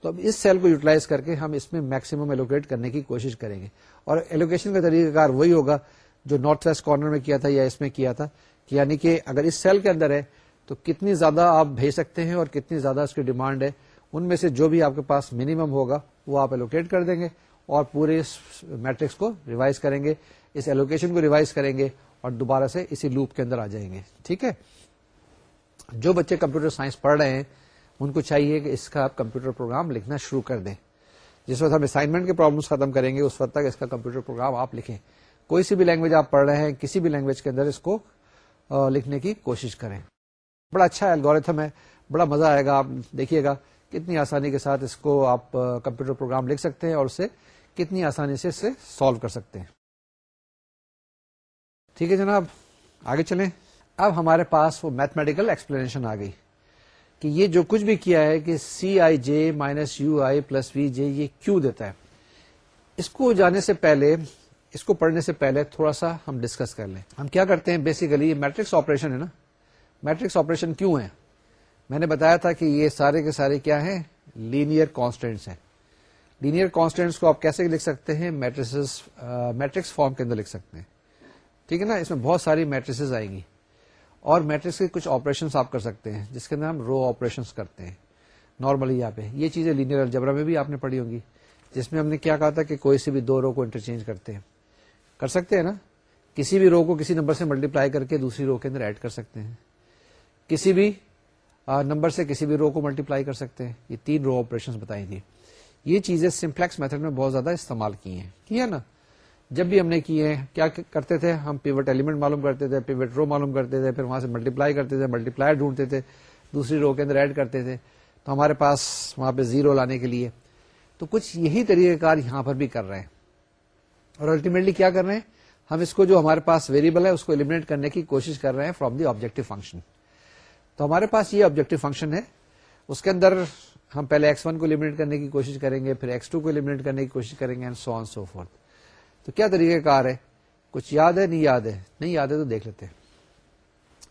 تو اب اس سیل کو یوٹیلائز کر کے ہم اس میں میکسیمم ایلوکیٹ کرنے کی کوشش کریں گے۔ اور ایلوکیشن کا طریقہ کار وہی ہوگا جو نارتھ ویسٹ کارنر میں کیا تھا یا اس میں کیا تھا۔ کہ یعنی کہ اگر اس سیل کے اندر ہے تو کتنی زیادہ آپ بھیج سکتے ہیں اور کتنی زیادہ اس کی ڈیمانڈ ہے۔ ان میں سے جو بھی آپ کے پاس منیمم ہوگا وہ آپ ایلوکیٹ کر دیں گے اور پورے اس میٹرکس کو ریوائز کریں گے۔ اس ایلوکیشن کو ریوائز کریں گے اور دوبارہ سے اسی لوپ کے اندر آ جائیں گے۔ ٹھیک ہے؟ جو بچے کمپیوٹر سائنس پڑھ رہے ہیں، ان کو چاہیے کہ اس کا آپ کمپیوٹر پروگرام لکھنا شروع کر دیں۔ جس وقت ہم اسائنمنٹ کے پرابلمس ختم کریں گے، اس وقت تک اس کا کمپیوٹر پروگرام آپ لکھیں۔ کوئی سی بھی لینگویج آپ پڑھ رہے ہیں، کسی بھی لینگویج کے اندر اس کو لکھنے کی کوشش کریں۔ بڑا اچھا الگوریتھم ہے، بڑا مزہ آئے گا، آپ دیکھیے گا کتنی آسانی کے ساتھ اس کو آپ کمپیوٹر پروگرام لکھ سکتے ہیں اور اسے کتنی آسانی سے اسے سالو کر سکتے ہیں۔ ٹھیک ہے جناب، آگے چلیں۔ اب ہمارے پاس وہ میتھمیٹیکل ایکسپلینیشن آ گئی کہ یہ جو کچھ بھی کیا ہے کہ C I J minus U I plus V J یہ کیوں دیتا ہے۔ اس کو جانے سے پہلے، اس کو پڑھنے سے پہلے تھوڑا سا ہم ڈسکس کر لیں۔ ہم کیا کرتے ہیں؟ بیسیکلی یہ میٹرکس آپریشن ہے نا۔ میٹرکس آپریشن کیوں ہے؟ میں نے بتایا تھا کہ یہ سارے کے سارے کیا ہیں؟ لینئر کانسٹینٹس ہیں۔ لینئر کانسٹینٹس کو آپ کیسے لکھ سکتے ہیں؟ میٹرس میٹرکس فارم کے اندر لکھ سکتے ہیں۔ ٹھیک ہے نا؟ اس میں بہت ساری میٹریسز آئیں گی۔ اور میٹرکس کے کچھ آپریشن آپ کر سکتے ہیں، جس کے اندر ہم رو آپریشن کرتے ہیں۔ نارملی یہاں پہ یہ چیزیں لینئر الجبرا میں بھی آپ نے پڑھی ہوں گی، جس میں ہم نے کیا کہا تھا کہ کوئی سی بھی دو رو کو انٹرچینج کرتے ہیں۔ کر سکتے ہیں نا؟ کسی بھی رو کو کسی نمبر سے ملٹیپلائی کر کے دوسری رو کے اندر ایڈ کر سکتے ہیں۔ کسی بھی نمبر سے کسی بھی رو کو ملٹیپلائی کر سکتے ہیں۔ یہ تین رو آپریشن بتائی تھی یہ چیزیں سمپلیکس میتھڈ میں بہت زیادہ استعمال کی ہیں۔ کی ہے نا؟ جب بھی ہم نے کیے ہیں، کیا کرتے تھے؟ ہم پیوٹ ایلیمنٹ معلوم کرتے تھے پیوٹ رو معلوم کرتے تھے، پھر وہاں سے ملٹیپلائی کرتے تھے ملٹیپلائی ڈھونڈتے تھے، دوسری رو کے اندر ایڈ کرتے تھے۔ تو ہمارے پاس وہاں پہ زیرو لانے کے لیے۔ تو کچھ یہی طریقہ کار یہاں پر بھی کر رہے ہیں۔ اور الٹیمیٹلی کیا کر رہے ہیں؟ ہم اس کو جو ہمارے پاس ویریبل ہے، اس کو ایلیمنیٹ کرنے کی کوشش کر رہے ہیں فرام دی آبجیکٹو فنکشن تو ہمارے پاس یہ آبجیکٹو فنکشن ہے۔ اس کے اندر ہم پہلے ایکس ون کو ایلیمنیٹ کرنے کی کوشش کریں گے، پھر ایکس ٹو کو ایلیمنیٹ کرنے کی کوشش کریں گے and so on so forth تو کیا طریقہ کار ہے؟ کچھ یاد ہے؟ نہیں یاد ہے۔ نہیں یاد ہے تو دیکھ لیتے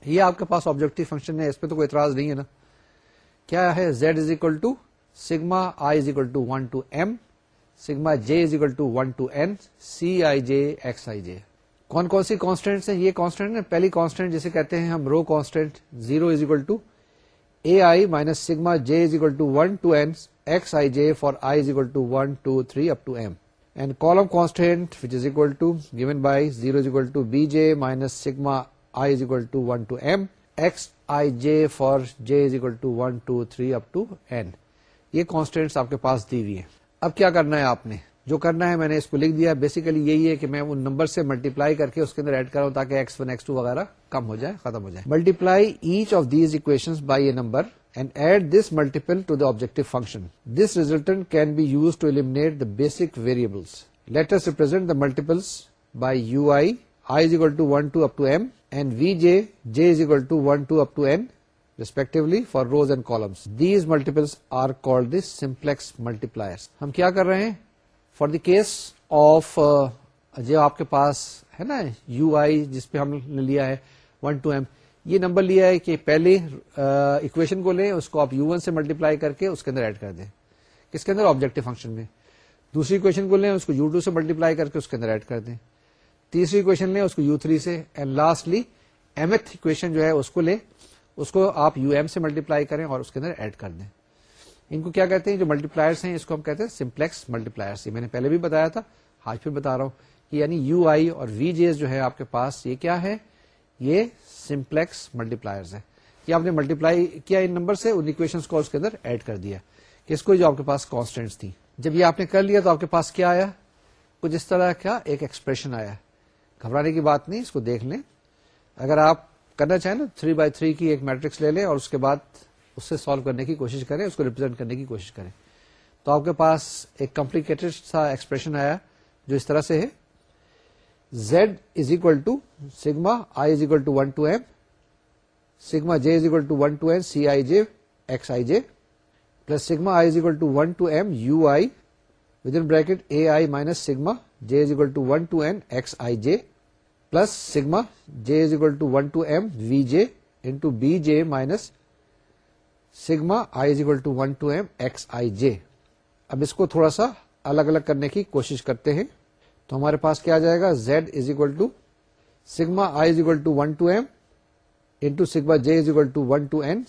یہ آپ کے پاس آبجیکٹو فنکشن ہے، اس پہ تو کوئی اعتراض نہیں ہے نا۔ کیا ہے؟ Z is equal to sigma I is equal to one to M sigma J is equal to one to N C I J X I J کون کون سی کانسٹینٹ ہیں؟ یہ کانسٹینٹ ہے پہلی کانسٹینٹ جسے کہتے ہیں ہم row constant zero is equal to A I minus sigma J is equal to one to N X I J for I is equal to one to three up to M and column constant which is equal to given by zero is equal to B J minus sigma I is equal to one to M X I J for J is equal to one to three up to N یہ constant آپ کے پاس دی ہوئی ہے اب کیا کرنا ہے آپ نے؟ جو کرنا ہے میں نے اس کو لکھ دیا۔ بیسیکلی یہی ہے کہ میں ان نمبر سے ملٹیپلائی کر کے اس کے اندر ایڈ کراؤں تاکہ ایکس ون ایکس ٹو وغیرہ کم ہو جائے، ختم ہو جائے۔ Multiply each of these equation by a number and add this multiple to the objective function this resultant can be use to eliminate the basic variables Let us represent the multiples by ui, I is equal to 1 to up to m, and vj, j is equal to 1 to up to n, respectively, for rows and columns. These multiples are called the simplex multipliers. ہم کیا کر رہے ہیں for the case of جو آپ کے پاس ہے نا یو آئی جس پہ ہم نے لیا ہے ون ٹو ایم یہ نمبر لیا ہے کہ پہلے اکویشن کو لیں، اس کو آپ یو ون سے ملٹیپلائی کر کے اس کے اندر ایڈ کر دیں۔ کس کے اندر؟ آبجیکٹو فنکشن میں۔ دوسری کوشچن کو لیں، اس کو یو ٹو سے ملٹیپلائی کر کے اس کے اندر ایڈ کر دیں۔ تیسری کوشچن لیں اس کو یو تھری سے۔ And lastly M th equation جو ہے، اس کو لیں۔ اس کو آپ یو ایم سے ملٹیپلائی کریں اور اس کے اندر ایڈ کر دیں۔ ان کو کیا کہتے ہیں؟ جو ملٹی پلائرس ہیں، اس کو ہم کہتے ہیں سمپلیکس ملٹی پلائرس میں نے پہلے بھی بتایا تھا، آج پھر بتا رہا ہوں کہ یعنی یو آئی اور وی جے جو ہے، آپ کے پاس یہ کیا ہے؟ یہ سمپلیکس ملٹی پلائرس ہے یہ آپ نے ملٹیپلائی کیا ان نمبر سے، ان اکویشن کو اس کے اندر ایڈ کر دیا۔ کس کو جو آپ کے پاس کانسٹینٹس تھی جب یہ آپ نے کر لیا تو آپ کے پاس کیا آیا؟ کچھ اس طرح کا ایک ایکسپریشن آیا۔ گھبرانے کی بات نہیں، اس کو دیکھ لیں۔ اگر آپ کرنا چاہیں نا تھری بائی تھری کی ایک میٹرکس لے لیں اور اس کے بعد اس سے سالو کرنے کی کوشش کریں، اس کو ریپرزینٹ کرنے کی کوشش کریں۔ تو آپ کے پاس ایک کمپلیکیٹڈ سا ایکسپریشن آیا جو اس طرح سے ہے۔ Z is equal to sigma I is equal to one to M sigma J is equal to one to M C I J X I J plus sigma I is equal to one to M U I with in bracket A I minus sigma J is equal to one to N X I J plus sigma J is equal to one to M V J into B J minus sigma I is equal to one to M X I J اب اس کو تھوڑا سا الگ الگ کرنے کی کوشش کرتے ہیں۔ تو ہمارے پاس کیا جائے گا؟ Z is equal to sigma I is equal to one to M into sigma J is equal to one to N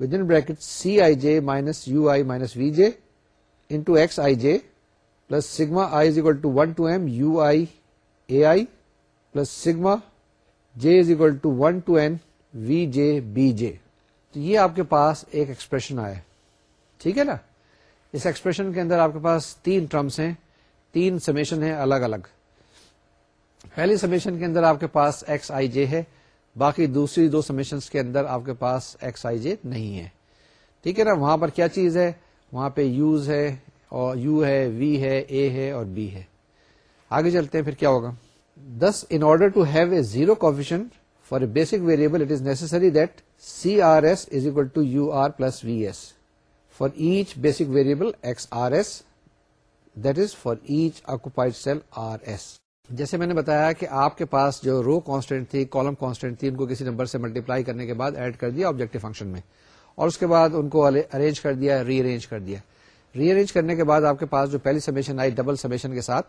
with in bracket C I J minus U I minus V J into X I J plus sigma I is equal to one to M U I A I plus sigma J is equal to one to N V J B J تو یہ آپ کے پاس ایک expression آیا ٹھیک ہے نا؟ اس expression کے اندر آپ کے پاس تین ٹرمس ہیں۔ تین سمیشن ہیں الگ الگ۔ پہلی سمیشن کے اندر آپ کے پاس ایکس آئی جے ہے، باقی دوسری دو سمیشن کے اندر آپ کے پاس ایکس آئی جے نہیں ہے۔ ٹھیک ہے نا؟ وہاں پر کیا چیز ہے؟ وہاں پہ یوز ہے اور یو ہے، وی ہے، اے ہے اور بی ہے۔ آگے چلتے ہیں، پھر کیا ہوگا؟ This in order to have a zero coefficient for a basic variable it is necessary that C R S is equal to U R plus V S for each basic variable X R S that is for each occupied cell R S جیسے میں نے بتایا کہ آپ کے پاس جو row constant تھی کالم کانسٹینٹ تھی، ان کو کسی نمبر سے ملٹیپلائی کرنے کے بعد ایڈ کر دیا آبجیکٹو فنکشن میں۔ اور اس کے بعد ان کو ارینج کر دیا ری ارینج کر دیا۔ ری ارینج کرنے کے بعد آپ کے پاس جو پہلی سمیشن آئی ڈبل سمیشن کے ساتھ،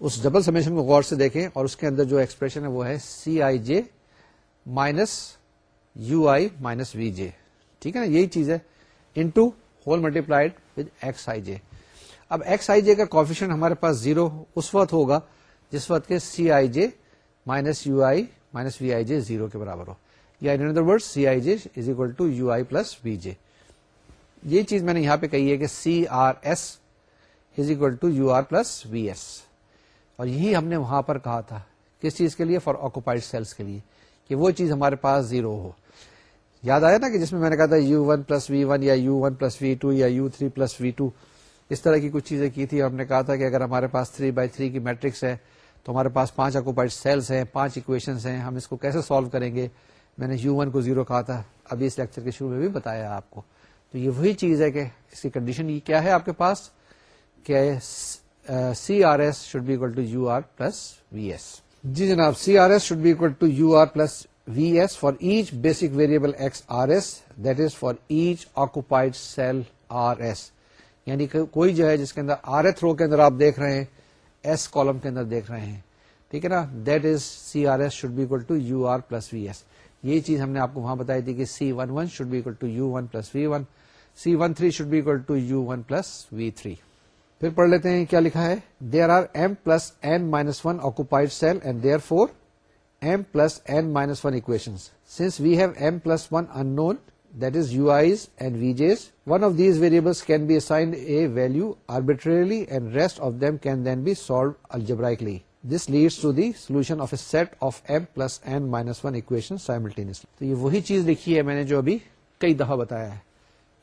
اس ڈبل سمیشن کو غور سے دیکھیں اور اس کے اندر جو ایکسپریشن ہے وہ ہے C I J minus U I minus V J ٹھیک ہے نا؟ یہی چیز ہے۔ Into whole multiplied with X I J اب ایکس آئی جے کا کوفیشن ہمارے پاس زیرو اس وقت ہوگا جس وقت کے C I J minus U I minus V I J zero کے برابر ہو۔ یا in other word C I J is equal to U I plus V J یہ چیز میں نے یہاں پہ کہی ہے کہ C R S is equal to U R plus V S اور یہی ہم نے وہاں پر کہا تھا کس چیز کے لیے؟ فار آکوپائڈ سیلس کے لیے کہ وہ چیز ہمارے پاس زیرو ہو۔ یاد آیا نا کہ جس میں میں نے کہا تھا U one plus V one یا U one plus V two یا U three plus V two اس طرح کی کچھ چیزیں کی تھی ہم نے کہا تھا کہ اگر ہمارے پاس تھری بائی تھری کی میٹرکس ہے تو ہمارے پاس پانچ آکوپائڈ سیلس ہیں، پانچ اکویشنس ہیں، ہم اس کو کیسے سالو کریں گے؟ میں نے یو ون کو زیرو کہا تھا۔ ابھی اس لیکچر کے شروع میں بھی بتایا آپ کو۔ تو یہ وہی چیز ہے کہ اس کی کنڈیشن یہ کیا ہے آپ کے پاس؟ کہ C R S should be equal to U R plus V S جی جناب C R S should be equal to U R plus V S for each basic variable X R S that is for each occupied cell R S یعنی کوئی جو ہے جس کے اندر r th رو کے اندر آپ دیکھ رہے ہیں ایس کالم کے اندر دیکھ رہے ہیں۔ ٹھیک ہے نا؟ That is C R S should be equal to U R plus V S یہ چیز ہم نے آپ کو وہاں بتائی تھی کہ C one one should be equal to U one plus V one C one three should be equal to U one plus V three پھر پڑھ لیتے ہیں کیا لکھا ہے؟ There are M plus N minus one occupied cell and therefore M plus N minus one equation since we have M plus one unknown that is U I's and V one of these variables can be assigned a value arbitrarily and rest of them can then be solve algebraically this leads to the solution of a set of M plus N minus one equation simultaneously تو یہ وہی چیز لکھی ہے میں نے جو ابھی کئی دفعہ بتایا ہے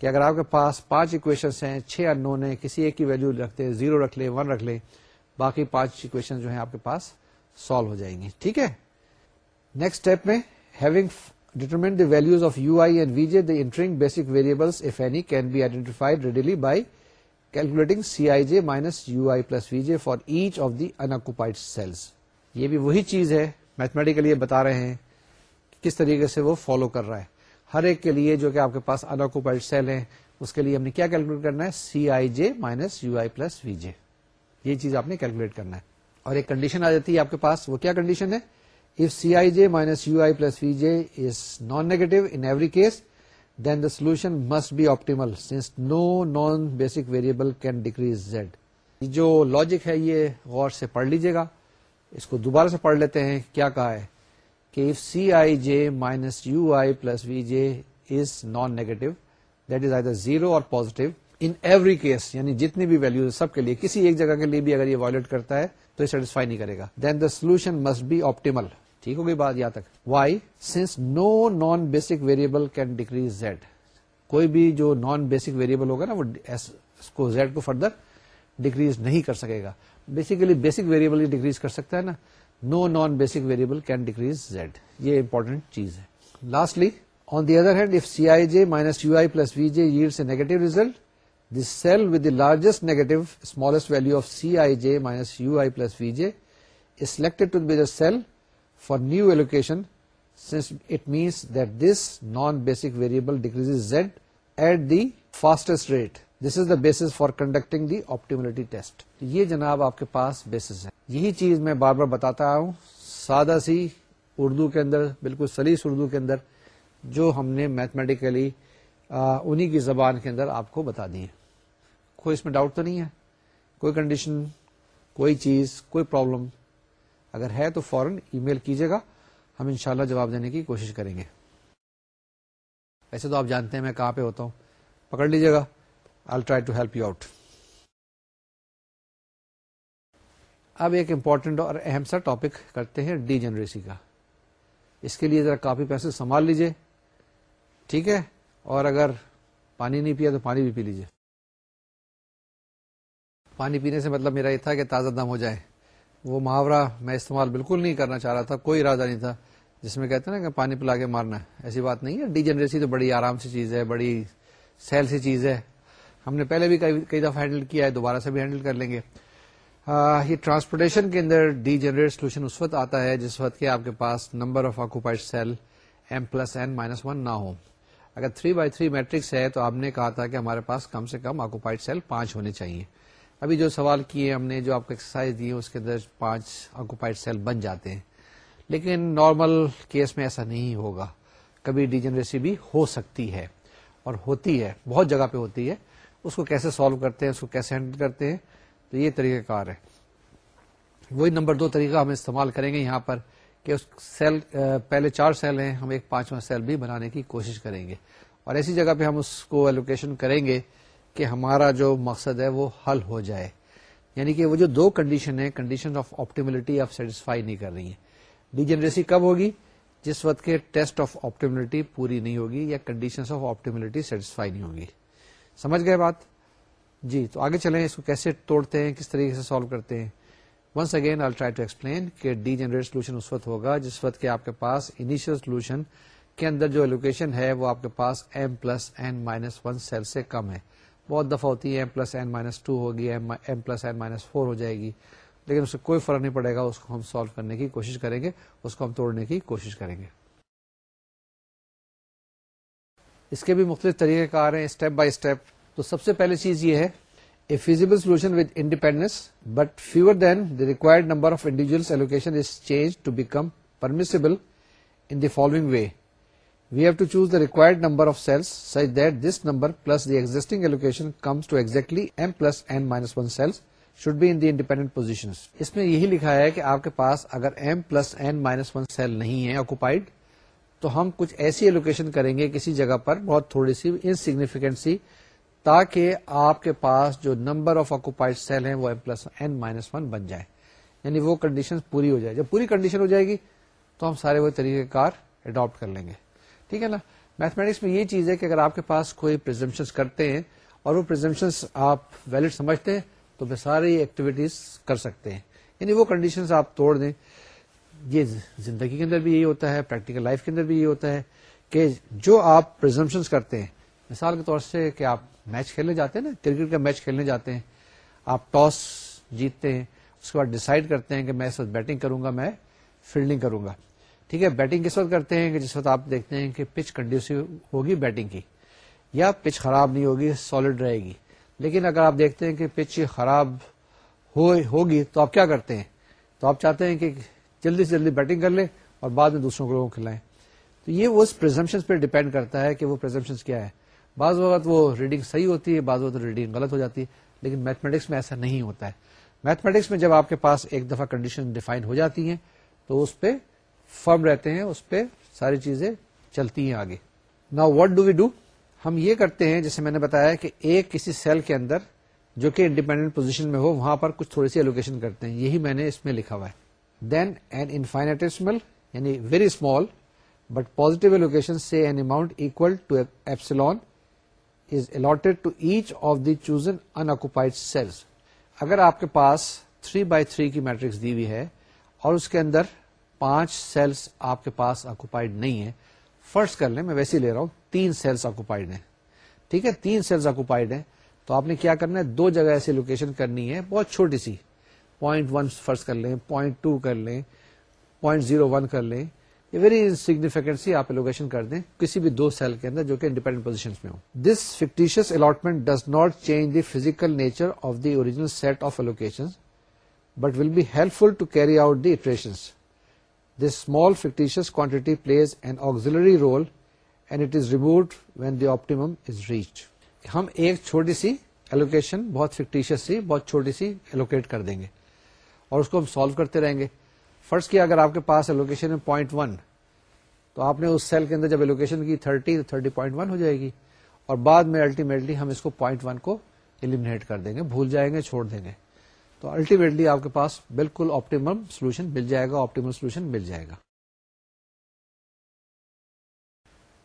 کہ اگر آپ کے پاس پانچ اکویشن ہیں، چھ ان نون ہیں، کسی ایک کی ویلو رکھتے زیرو رکھ لیں ون رکھ لیں، باقی پانچ اکویشن جو ہیں آپ کے پاس سالو ہو جائیں گی ٹھیک ہے؟ نیکسٹ اسٹیپ میں having determined the values of U I and V J the entering basic variables if any can be identified readily by calculating C I J minus U I plus V J for each of the unoccupied cells یہ بھی وہی چیز ہے mathematically بتا رہے ہیں کس طریقے سے وہ فالو کر رہا ہے۔ ہر ایک کے لیے جو کہ آپ کے پاس انکوپائڈ سیل ہے اس کے لیے ہم نے کیا کیلکولیٹ کرنا ہے؟ C I J minus U I plus V J یہ چیز آپ نے کیلکولیٹ کرنا ہے۔ اور ایک کنڈیشن آ جاتی ہے آپ کے پاس، وہ کیا کنڈیشن ہے؟ If C I J minus U I plus V J is non negative in every case then the solution must be optimal since no non basic can decrease Z جو logic ہے، یہ غور سے پڑھ لیجیے گا. اس کو دوبارہ سے پڑھ لیتے ہیں. کیا کہا ہے کہ if C I J minus U I plus V J is non negative that is I zero اور پوزیٹو ان ایوری کیس یعنی جتنی بھی ویلو سب کے لیے، کسی ایک جگہ کے لیے بھی اگر یہ وائلٹ کرتا ہے، تو یہ سیٹسفائی نہیں کرے گا. Then the solution must be optimal ٹھیک ہوگی بات یہاں تک؟ Why since no non basic variable can decrease Z کوئی بھی جو نان بیسک ویریبل ہوگا نا، وہ اس کو زیڈ کو فردر ڈیکریز نہیں کر سکے گا. بیسیکلی بیسک ویریبل ڈیکریز کر سکتا ہے نا. No non basic variable can decrease Z یہ امپورٹنٹ چیز ہے. Lastly on the other hand if C I J minus U I plus V J yield negative result the cell with the largest negative smallest value of C I J minus U I plus V J is selected to be the cell for new allocation since it means that this non-basic variable decreases z at the fastest rate. This is the basis for conducting the optimality test. یہ جناب آپ کے پاس basis ہے یہی چیز میں بار بار بتاتا ہوں سادہ سی اردو کے اندر، بالکل سلیس اردو کے اندر، جو ہم نے میتھمیٹیکلی انہی کی زبان کے اندر آپ کو بتا دی ہے کوئی اس میں ڈاؤٹ تو نہیں ہے کوئی کنڈیشن کوئی چیز، کوئی پرابلم اگر ہے تو فوراً ای میل کیجیے گا، ہم انشاءاللہ جواب دینے کی کوشش کریں گے۔ ایسے تو آپ جانتے ہیں میں کہاں پہ ہوتا ہوں۔ پکڑ لیجیے گا۔ I try to help you out اب ایک امپورٹنٹ اور اہم سا ٹاپک کرتے ہیں ڈی جنریسی کا۔ اس کے لیے ذرا کافی پیسے سنبھال لیجیے۔ ٹھیک ہے؟ اور اگر پانی نہیں پیا تو پانی بھی پی لیجیے۔ پانی پینے سے مطلب میرا یہ تھا کہ تازہ دم ہو جائے۔ وہ محاورہ میں استعمال بالکل نہیں کرنا چاہ رہا تھا، کوئی ارادہ نہیں تھا۔ جس میں کہتے ہیں نا کہ پانی پلا کے مارنا ہے ایسی بات نہیں ہے۔ ڈی جنریسی تو بڑی آرام سی چیز ہے، بڑی سیل سی چیز ہے۔ ہم نے پہلے بھی کئی دفعہ ہینڈل کیا ہے، دوبارہ سے بھی ہینڈل کر لیں گے۔ یہ ٹرانسپورٹیشن کے اندر ڈی جنریٹ سولوشن اس وقت آتا ہے جس وقت کہ آپ کے پاس number of occupied cell M plus N minus one نہ ہو۔ اگر تھری بائی تھری میٹرکس ہے تو آپ نے کہا تھا کہ ہمارے پاس کم سے کم آکوپائڈ سیل پانچ ہونے چاہیے۔ ابھی جو سوال کیے ہم نے، جو آپ کو ایکسرسائز دی اس کے اندر پانچ آکوپائڈ سیل بن جاتے ہیں۔ لیکن نارمل کیس میں ایسا نہیں ہوگا۔ کبھی ڈیجنریسی بھی ہو سکتی ہے اور ہوتی ہے، بہت جگہ پہ ہوتی ہے۔ اس کو کیسے سالو کرتے ہیں، اس کو کیسے ہینڈل کرتے ہیں، تو یہ طریقہ کار ہے۔ وہی نمبر دو طریقہ ہم استعمال کریں گے یہاں پر کہ اس سیل پہلے چار سیل ہیں، ہم ایک پانچواں سیل بھی بنانے کی کوشش کریں گے۔ اور ایسی جگہ پہ ہم اس کو ایلوکیشن کریں گے کہ ہمارا جو مقصد ہے وہ حل ہو جائے۔ یعنی کہ وہ جو دو کنڈیشن ہے کنڈیشن آف آپٹیملٹی آپ سیٹسفائی نہیں کر رہی ہیں۔ ڈی جنریسی کب ہوگی؟ جس وقت کے ٹیسٹ آف آپٹیملٹی پوری نہیں ہوگی یا کنڈیشن آف آپٹیملٹی سیٹسفائی نہیں ہوگی سمجھ گئے بات؟ جی تو آگے چلیں، اس کو کیسے توڑتے ہیں، کس طریقے سے سالو کرتے ہیں؟ Once again I try to explain کہ ڈی جنریٹ سولوشن اس وقت ہوگا جس وقت کے آپ کے پاس انیشیل سولوشن کے اندر جو ایلوکیشن ہے وہ آپ کے پاس M plus N minus one cell سے کم ہے۔ بہت دفعہ ہوتی ہے M plus N minus two ہوگی M plus N minus four ہو جائے گی۔ لیکن اس سے کوئی فرق نہیں پڑے گا، اس کو ہم سالو کرنے کی کوشش کریں گے، اس کو ہم توڑنے کی کوشش کریں گے۔ اس کے بھی مختلف طریقے کار ہیں اسٹیپ بائی اسٹیپ تو سب سے پہلے چیز یہ ہے a feasible solution with independence but fewer than the required number of individual allocation is change to become permissible in the following way We have to choose the required number of cells such that this number plus the existing allocation comes to exactly m plus n minus 1 cells should be in the independent positions. اس میں یہی لکھا ہے کہ آپ کے پاس اگر m plus n minus 1 cell نہیں ہے آکوپائڈ تو ہم کچھ ایسی ایلوکیشن کریں گے کسی جگہ پر بہت تھوڑی سی انسیگنیفیکینٹ سی تاکہ آپ کے پاس جو نمبر آف آکوپائڈ سیل ہیں وہ M plus N minus one بن جائے یعنی وہ کنڈیشن پوری ہو جائے جب پوری کنڈیشن ہو جائے گی تو ہم سارے وہ طریقہ کار اڈاپٹ کر لیں گے ٹھیک ہے نا؟ میتھمیٹکس میں یہ چیز ہے کہ اگر آپ کے پاس کوئی پرزمپشن کرتے ہیں اور وہ پرزمپشن آپ ویلڈ سمجھتے ہیں، تو پھر ساری ایکٹیویٹیز کر سکتے ہیں۔ یعنی وہ کنڈیشن آپ توڑ دیں۔ یہ زندگی کے اندر بھی یہی ہوتا ہے پریکٹیکل لائف کے اندر بھی یہی ہوتا ہے کہ جو آپ پرزمپشن کرتے ہیں، مثال کے طور سے کہ آپ میچ کھیلنے جاتے ہیں نا، کرکٹ کا میچ کھیلنے جاتے ہیں، آپ ٹاس جیتتے ہیں، اس کے بعد ڈسائڈ کرتے ہیں کہ میں اس وقت بیٹنگ کروں گا، میں فیلڈنگ کروں گا۔ ٹھیک ہے، بیٹنگ کس وقت کرتے ہیں کہ جس وقت آپ دیکھتے ہیں کہ پچ کنڈیوسو ہوگی بیٹنگ کی، یا پچ خراب نہیں ہوگی سالڈ رہے گی۔ لیکن اگر آپ دیکھتے ہیں کہ پچ خراب ہوگی تو آپ کیا کرتے ہیں؟ تو آپ چاہتے ہیں کہ جلدی سے جلدی بیٹنگ کر لیں اور بعد میں دوسروں کو کھلائیں۔ تو یہ اس پرزمپشن پہ ڈیپینڈ کرتا ہے کہ وہ پرزمپشن کیا ہے۔ بعض وقت وہ ریڈنگ صحیح ہوتی ہے، بعض وقت ریڈنگ غلط ہو جاتی ہے، لیکن میتھمیٹکس میں ایسا نہیں ہوتا ہے۔ میتھمیٹکس میں جب آپ کے پاس ایک دفعہ کنڈیشن ڈیفائن ہو جاتی ہیں، تو اس پہ فرم رہتے ہیں، اس پہ ساری چیزیں چلتی ہیں آگے۔ نا وٹ ڈو وی ڈو ہم یہ کرتے ہیں، جیسے میں نے بتایا کہ ایک کسی سیل کے اندر جو کہ انڈیپینڈنٹ پوزیشن میں ہو، وہاں پر کچھ تھوڑی سی ایلوکیشن کرتے ہیں۔ یہی میں نے اس میں لکھا ہوا ہے۔ دین این انفائنٹیسمل یعنی very small but positive allocation سے an amount equal to epsilon is allotted to each of the chosen unoccupied cells اگر آپ کے پاس 3 بائی تھری کی میٹرکس دی ہوئی ہے اور اس کے اندر پانچ سیلس آپ کے پاس آکوپائڈ نہیں ہے فرسٹ کر لیں، میں ویسے لے رہا ہوں، تین سیلس آکوپائڈ ہیں۔ ٹھیک ہے؟ تین سیلس آکوپائڈ ہیں۔ تو آپ نے کیا کرنا ہے؟ دو جگہ ایسی لوکیشن کرنی ہے، بہت چھوٹی سی۔ پوائنٹ ون فرسٹ کر لیں پوائنٹ ٹو کر لیں پوائنٹ زیرو ون کر لیں۔ یہ ویری سگنیفیکینٹ سی آپ لوکیشن کر دیں، کسی بھی دو سیل کے اندر جو کہ انڈیپینڈنٹ پوزیشن میں ہو this fictitious allotment does not change the physical nature of the original set of allocation but will be helpful to carry out the iterations this small fictitious quantity plays an auxiliary role and it is removed when the optimum is reach ہم ایک چھوٹی سی allocation بہت fictitious سی بہت چھوٹی سی allocate کر دیں گے اور اس کو ہم سالو کرتے رہیں گے فرسٹ کیا اگر آپ کے پاس ایلوکیشن ہے پوائنٹ ون تو آپ نے اس سیل کے اندر جب ایلوکیشن کی تھرٹی تو تھرٹی پوائنٹ ون ہو جائے گی اور بعد میں الٹیمیٹلی ہم اس کو پوائنٹ ون کو ایلیمنیٹ کر دیں گے بھول جائیں گے چھوڑ دیں گے تو الٹیمیٹلی آپ کے پاس بالکل آپٹیمم سولوشن مل جائے گا آپٹیمل سولوشن مل جائے گا۔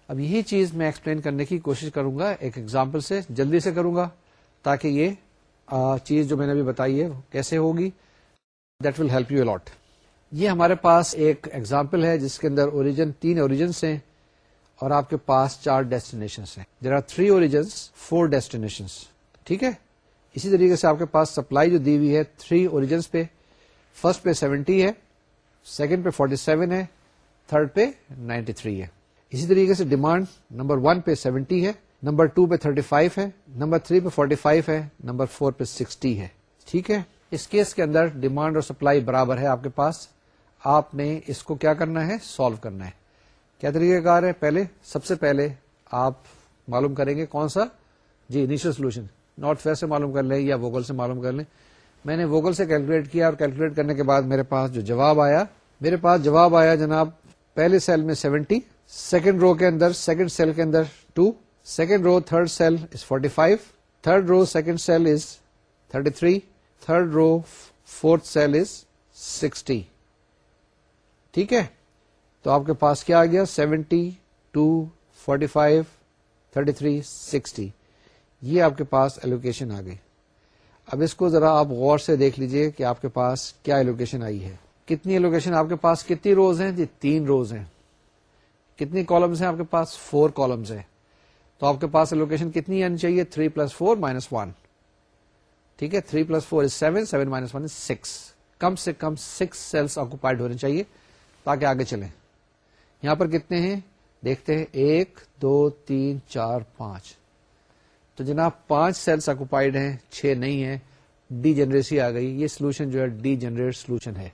اب یہی چیز میں ایکسپلین کرنے کی کوشش کروں گا، ایک ایگزامپل سے جلدی سے کروں گا تاکہ یہ چیز جو میں نے ابھی بتائی ہے کیسے ہوگی that will help you allot یہ ہمارے پاس ایک ایگزامپل ہے جس کے اندر اوریجن تین اوریجنس ہیں اور آپ کے پاس چار ڈیسٹینیشن ہیں۔ There are three origins four destination ٹھیک ہے؟ اسی طریقے سے آپ کے پاس سپلائی جو دی ہوئی ہے تھری اوریجنس پہ فرسٹ پہ سیونٹی ہے سیکنڈ پہ فورٹی سیون ہے تھرڈ پہ نائنٹی تھری ہے۔ اسی طریقے سے ڈیمانڈ نمبر ون پہ سیونٹی ہے، نمبر ٹو پہ تھرٹی فائیو ہے، نمبر تھری پہ فورٹی فائیو ہے، نمبر فور پہ سکسٹی ہے۔ ٹھیک ہے؟ اس کیس کے اندر ڈیمانڈ اور سپلائی برابر ہے آپ کے پاس۔ آپ نے اس کو کیا کرنا ہے؟ سالو کرنا ہے۔ کیا طریقہ کار ہے؟ پہلے، سب سے پہلے آپ معلوم کریں گے کون سا؟ جی انیشل سولوشن نارتھ ویسٹ سے معلوم کر لیں یا ووگل سے معلوم کر لیں۔ میں نے ووگل سے کیلکولیٹ کیا اور کیلکولیٹ کرنے کے بعد میرے پاس جو جواب آیا، میرے پاس جواب آیا جناب، پہلے سیل میں سیونٹی، سیکنڈ رو کے اندر سیکنڈ سیل کے اندر two, second row third cell is forty five, third row second cell is thirty three, third row fourth cell is sixty. ٹھیک ہے؟ تو آپ کے پاس کیا آ گیا؟ Seventy, two, forty five, thirty three, sixty. یہ آپ کے پاس ایلوکیشن آ گئی۔ اب اس کو ذرا آپ غور سے دیکھ لیجیے کہ آپ کے پاس کیا ایلوکیشن آئی ہے۔ کتنی ایلوکیشن آپ کے پاس کتنی روز ہیں؟ جی تین روز ہیں۔ کتنی کالمس ہیں آپ کے پاس؟ فور کالمس ہیں۔ تو آپ کے پاس ایلوکیشن کتنی آنی چاہیے؟ Three plus four minus one ٹھیک ہے؟ Three plus four is seven seven minus one is six کم سے کم سکس سیلس آکوپائڈ ہونے چاہیے تاکہ آگے چلیں۔ یہاں پر کتنے ہیں؟ دیکھتے ہیں، ایک، دو، تین، چار، پانچ۔ تو جناب پانچ سیلس آکوپائڈ ہیں، چھ نہیں ہیں ڈی جنریسی آ گئی۔ یہ سولوشن جو ہے ڈی جنریٹ سولوشن ہے۔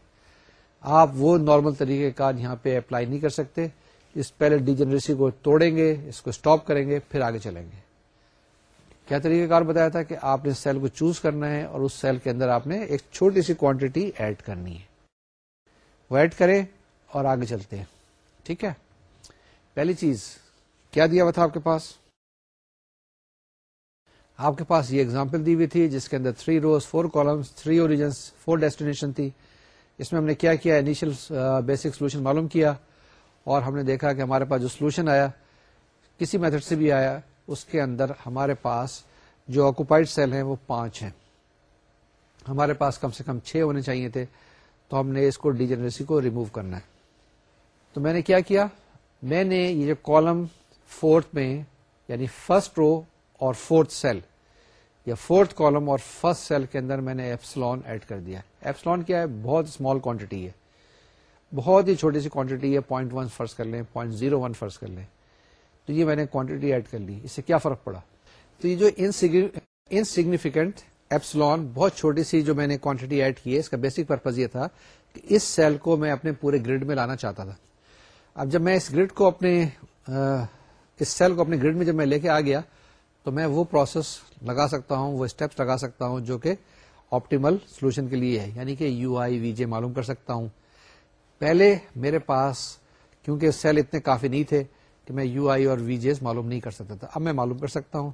آپ وہ نارمل طریقے کا یہاں پہ اپلائی نہیں کر سکتے۔ اس پہلے ڈی جنریسی کو توڑیں گے، اس کو اسٹاپ کریں گے، پھر آگے چلیں گے۔ کیا طریقہ کار بتایا تھا کہ آپ نے سیل کو چوز کرنا ہے اور اس سیل کے اندر آپ نے ایک چھوٹی سی کوانٹٹی ایڈ کرنی ہے۔ وہ ایڈ کریں اور آگے چلتے ہیں۔ ٹھیک ہے؟ پہلی چیز، کیا دیا ہوا تھا آپ کے پاس؟ آپ کے پاس یہ اگزامپل دی ہوئی تھی جس کے اندر three rows four columns three origins four destination تھی۔ اس میں ہم نے کیا کیا؟ انیشل بیسک سولوشن معلوم کیا اور ہم نے دیکھا کہ ہمارے پاس جو سولوشن آیا، کسی میتھڈ سے بھی آیا، اس کے اندر ہمارے پاس جو آکوپائڈ سیل ہیں وہ پانچ ہیں۔ ہمارے پاس کم سے کم چھ ہونے چاہیے تھے، تو ہم نے اس کو ڈیجنریسی کو ریموو کرنا ہے۔ تو میں نے کیا کیا؟ میں نے یہ جو کالم فورتھ میں یعنی فرسٹ رو اور فورتھ سیل یا فورتھ کالم اور فرسٹ سیل کے اندر میں نے ایپسلون ایڈ کر دیا. ایپسلون کیا ہے؟ بہت اسمال کوانٹٹی ہے. بہت ہی چھوٹی سی کوانٹٹی ہے. پوائنٹ ون فرض کر لیں پوائنٹ زیرو ون فرض کر لیں. تو یہ میں نے کوانٹٹی ایڈ کر لی. اس سے کیا فرق پڑا؟ تو یہ جو انسگنیفیکینٹ ایپسلون بہت چھوٹی سی جو میں نے کوانٹٹی ایڈ کی ہے اس کا بیسک پرپز یہ تھا کہ اس سیل کو میں اپنے پورے گریڈ میں لانا چاہتا تھا. اب جب میں اس گریڈ کو اپنے آ, اس سیل کو اپنے گریڈ میں جب میں لے کے آ گیا تو میں وہ پروسیس لگا سکتا ہوں، وہ اسٹیپس لگا سکتا ہوں جو کہ آپٹیمل سولوشن کے لیے ہے۔ یعنی کہ یو آئی وی جے معلوم کر سکتا ہوں۔ پہلے میرے پاس، کیونکہ سیل اتنے کافی نہیں تھے کہ میں یو آئی اور وی جیز معلوم نہیں کر سکتا تھا، اب میں معلوم کر سکتا ہوں۔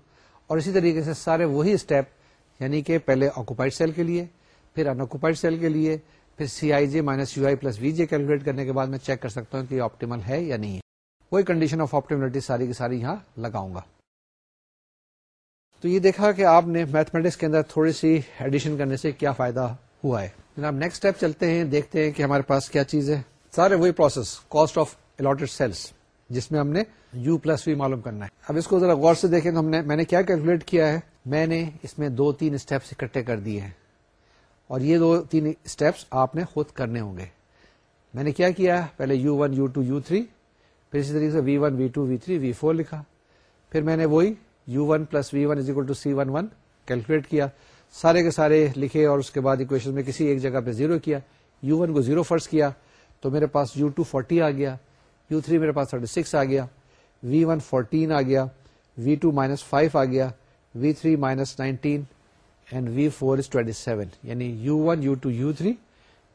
اور اسی طریقے سے سارے وہی اسٹیپ یعنی کہ پہلے آکوپائڈ سیل کے لیے، پھر ان آکوپائڈ سیل کے لیے، پھر C I J minus U I plus V J calculate کرنے کے بعد میں چیک کر سکتا ہوں کہ یہ آپٹیمل ہے یا نہیں ہے۔ وہی کنڈیشن آف آپٹیملٹی ساری کی ساری یہاں لگاؤں گا۔ تو یہ دیکھا کہ آپ نے میتھمیٹکس کے اندر تھوڑی سی ایڈیشن کرنے سے کیا فائدہ ہوا ہے۔ جناب نیکسٹ اسٹیپ چلتے ہیں، دیکھتے ہیں کہ ہمارے پاس کیا چیز ہے۔ سارے وہی process cost of allotted cells جس میں ہم نے یو پلس وی معلوم کرنا ہے۔ اب اس کو ذرا غور سے دیکھیں تو ہم نے، میں نے کیا کیلکولیٹ کیا ہے؟ میں نے اس میں دو تین اسٹیپس اکٹھے کر دیے ہیں۔ اور یہ دو تین اسٹیپس آپ نے خود کرنے ہوں گے۔ میں نے کیا کیا؟ پہلے U one U two U three پھر اسی طریقے سے V one V two V three V four لکھا۔ پھر میں نے وہی U one plus V one is equal to C one one calculate کیا سارے کے سارے لکھے اور اس کے بعد اکویشن میں کسی ایک جگہ پہ زیرو کیا یو ون کو زیرو فرسٹ کیا تو میرے پاس یو ٹو فورٹی آ گیا یو تھری میرے پاس تھرٹی سکس آ گیا وی ون فورٹین آ گیا وی ٹو مائنس فائیو آ گیا V three minus nineteen and V four is twenty seven یعنی U one U two U three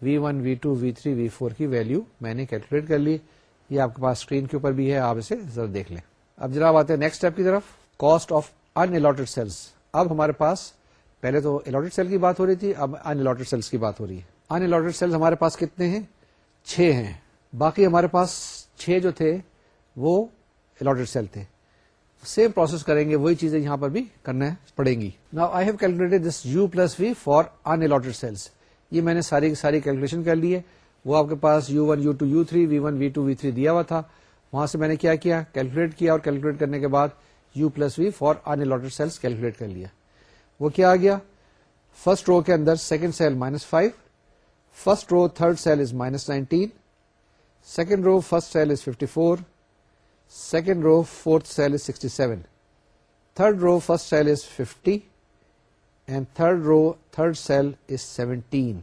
V one V two V three V four کی value میں نے calculate کر لی یہ آپ کے پاس اسکرین کے اوپر بھی ہے آپ اسے ذرا دیکھ لیں اب جناب آتے ہیں نیکسٹ اسٹیپ کی طرف cost of unallotted cells اب ہمارے پاس پہلے تو الاٹڈ سیل کی بات ہو رہی تھی، اب ان الاٹڈ سیلس کی بات ہو رہی ہے۔ ان الاٹڈ سیلس ہمارے پاس کتنے ہیں؟ چھ ہیں۔ باقی ہمارے پاس چھ جو تھے، وہ الاٹڈ سیل تھے۔ سیم پروسیس کریں گے، وہی چیزیں یہاں پر بھی کرنا پڑیں گی۔ نا I have calculate this U plus V for unallotted cells یہ میں نے ساری ساری کیلکولیشن کر لی ہے۔ وہ آپ کے پاس U one U two U three V one V two V three دیا ہوا تھا۔ وہاں سے میں نے کیا کیا؟ کیلکولیٹ کیا اور کیلکولیٹ کرنے کے بعد U plus V for unallotted cells calculate کر لیا۔ وہ کیا آ گیا؟ فرسٹ رو کے اندر second cell minus five, first row third cell is minus nineteen, second row first cell is fifty four, second row fourth cell is sixty seven, third row first cell is fifty and third row third cell is seventeen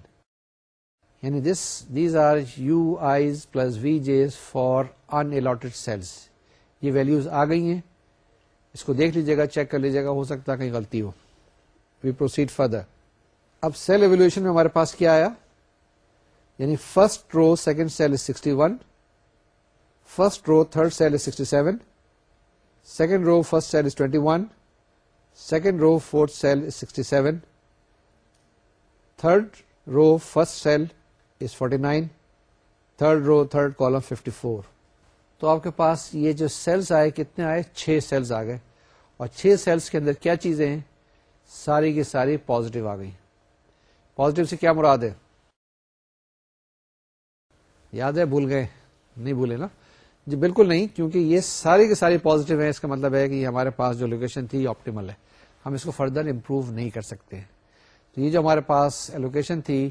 یعنی this these are U I's plus V J's for unallotted cells یہ values آ گئی ہیں۔ اس کو دیکھ لیجیے گا check کر لیجیے گا، ہو سکتا ہے کہیں غلطی ہو۔ وی پروسیڈ فردر اب سیل ایویلویشن میں ہمارے پاس کیا آیا؟ یعنی first row second cell is sixty one first row third cell is sixty seven second row first cell is twenty one second row fourth cell is sixty seven third row first cell is forty nine third row third column fifty four تو آپ کے پاس یہ جو sales آئے، کتنے آئے؟ چھ sales آ گئے۔ اور چھ سیلس کے اندر کیا چیزیں ہیں؟ ساری کی ساری پوزیٹو آ گئی پوزیٹو سے کیا مراد ہے؟ یاد ہے؟ بھول گئے؟ نہیں بھولے نا؟ جی بالکل نہیں، کیونکہ یہ ساری کی ساری پوزیٹو ہے اس کا مطلب ہے کہ ہمارے پاس جو لوکیشن تھی آپٹیمل ہے۔ ہم اس کو فردر امپروو نہیں کر سکتے تو یہ جو ہمارے پاس لوکیشن تھی،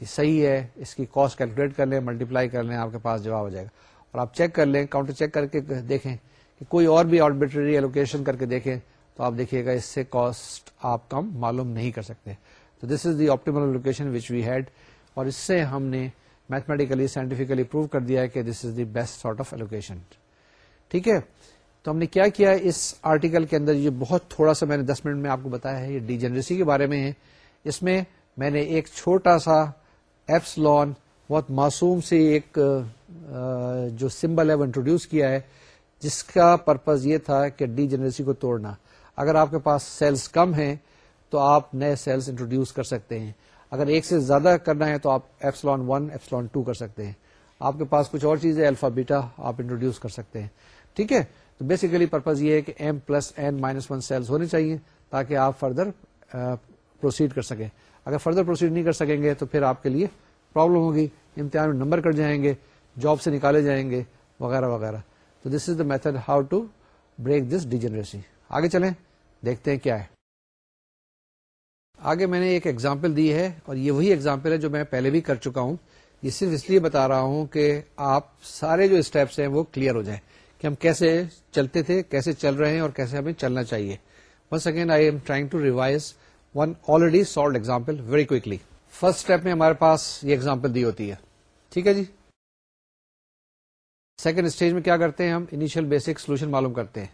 یہ صحیح ہے۔ اس کی کاسٹ کیلکولیٹ کر لیں ملٹیپلائی کر لیں، آپ کے پاس جواب ہو جائے گا۔ اور آپ چیک کر لیں کاؤنٹر چیک کر کے دیکھیں کہ کوئی اور بھی آربیٹری ایلوکیشن کر کے دیکھیں تو آپ دیکھیے گا اس سے کاسٹ آپ کم معلوم نہیں کر سکتے۔ تو this is the optimal location which we had اور اس سے ہم نے میتھمیٹیکلی سائنٹیفکلی پروو کر دیا ہے کہ this is the best sort of allocation ٹھیک ہے؟ تو ہم نے کیا کیا اس آرٹیکل کے اندر؟ یہ بہت تھوڑا سا میں نے دس منٹ میں آپ کو بتایا ہے، یہ ڈی جنریسی کے بارے میں ہے۔ اس میں میں نے ایک چھوٹا سا ایپس لون بہت معصوم سے ایک جو سمبل ہے، وہ انٹروڈیوس کیا ہے، جس کا پرپز یہ تھا کہ ڈی جنریسی کو توڑنا۔ اگر آپ کے پاس سیلز کم ہیں، تو آپ نئے سیلز انٹروڈیوس کر سکتے ہیں۔ اگر ایک سے زیادہ کرنا ہے، تو آپ ایپسلون ون، ایپسلون ٹو کر سکتے ہیں۔ آپ کے پاس کچھ اور چیزیں الفا، بیٹا، آپ انٹروڈیوس کر سکتے ہیں۔ ٹھیک ہے؟ تو بیسیکلی پرپز یہ ہے کہ M plus N minus one cells ہونے چاہیے، تاکہ آپ فردر پروسیڈ کر سکیں۔ اگر فردر پروسیڈ نہیں کر سکیں گے، تو پھر آپ کے لیے پرابلم ہوگی۔ امتحان میں نمبر کٹ جائیں گے۔ جاب سے نکالے جائیں گے، وغیرہ وغیرہ۔ تو this is the method how to break this degeneracy آگے چلیں، دیکھتے ہیں کیا ہے۔ آگے میں نے ایک ایگزامپل دی ہے اور یہ وہی ایگزامپل ہے جو میں پہلے بھی کر چکا ہوں۔ یہ صرف اس لیے بتا رہا ہوں کہ آپ سارے جو اسٹیپس ہیں وہ کلیئر ہو جائیں کہ ہم کیسے چلتے تھے، کیسے چل رہے ہیں اور کیسے ہمیں چلنا چاہیے۔ One again I am trying to revise one already solved example very quickly first step میں ہمارے پاس یہ ایگزامپل دی ہوتی ہے۔ ٹھیک ہے جی؟ سیکنڈ اسٹیج میں کیا کرتے ہیں ہم؟ انیشیل بیسک سولوشن معلوم کرتے ہیں۔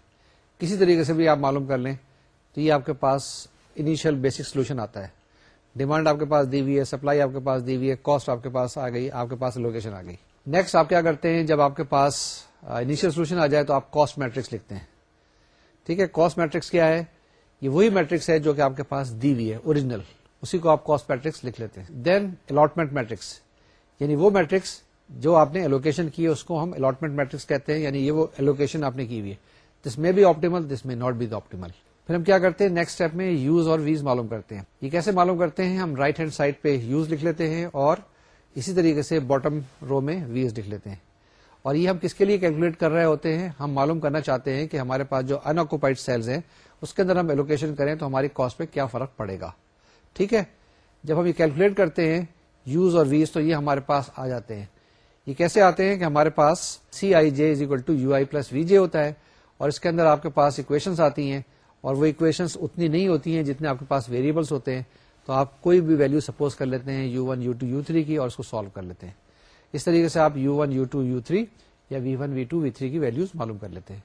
کسی طریقے سے بھی آپ معلوم کر لیں تو یہ آپ کے پاس انیشیل بیسک سولوشن آتا ہے۔ ڈیمانڈ آپ کے پاس دی ہوئی ہے سپلائی آپ کے پاس دی ہوئی ہے کاسٹ آپ کے پاس آ گئی، آپ کے پاس لوکیشن آ گئی۔ نیکسٹ آپ کیا کرتے ہیں؟ جب آپ کے پاس انیشیل سولوشن آ جائے تو آپ کاسٹ میٹرکس لکھتے ہیں۔ ٹھیک ہے؟ کاسٹ میٹرکس کیا ہے؟ یہ وہی میٹرکس ہے جو کہ آپ کے پاس دی ہوئی ہے اوریجنل اسی کو آپ کاسٹ میٹرکس لکھ لیتے ہیں۔ دین الاٹمنٹ میٹرکس یعنی وہ میٹرکس جو آپ نے ایلوکیشن کی ہے اس کو ہم الاٹمنٹ میٹرکس کہتے ہیں یعنی یہ وہ ایلوکیشن آپ نے کی ہوئی ہے۔ دس میں بی آپٹیمل دس میں ناٹ بی دا آپٹیمل پھر ہم کیا کرتے ہیں؟ نیکسٹ اسٹیپ میں یوز اور ویز معلوم کرتے ہیں۔ یہ کیسے معلوم کرتے ہیں؟ ہم رائٹ ہینڈ سائڈ پہ یوز لکھ لیتے ہیں اور اسی طریقے سے باٹم رو میں ویز لکھ لیتے ہیں۔ اور یہ ہم کس کے لیے کیلکولیٹ کر رہے ہوتے ہیں؟ ہم معلوم کرنا چاہتے ہیں کہ ہمارے پاس جو انکوپائڈ سیلز ہیں، اس کے اندر ہم ایلوکیشن کریں تو ہماری کاسٹ پہ کیا فرق پڑے گا۔ ٹھیک ہے؟ جب ہم یہ کیلکولیٹ کرتے ہیں یوز اور ویز تو یہ ہمارے پاس آ جاتے ہیں۔ یہ کیسے آتے ہیں کہ ہمارے پاس C I J is equal to U I plus V J ہوتا ہے اور اس کے اندر آپ کے پاس اکویشنس آتی ہیں اور وہ اکویشنس اتنی نہیں ہوتی ہیں جتنے آپ کے پاس ویریبلس ہوتے ہیں تو آپ کوئی بھی ویلو سپوز کر لیتے ہیں U one U two U three کی اور اس کو سالو کر لیتے ہیں۔ اس طریقے سے آپ U one U two U three یا V one V two V three کی ویلوز معلوم کر لیتے ہیں۔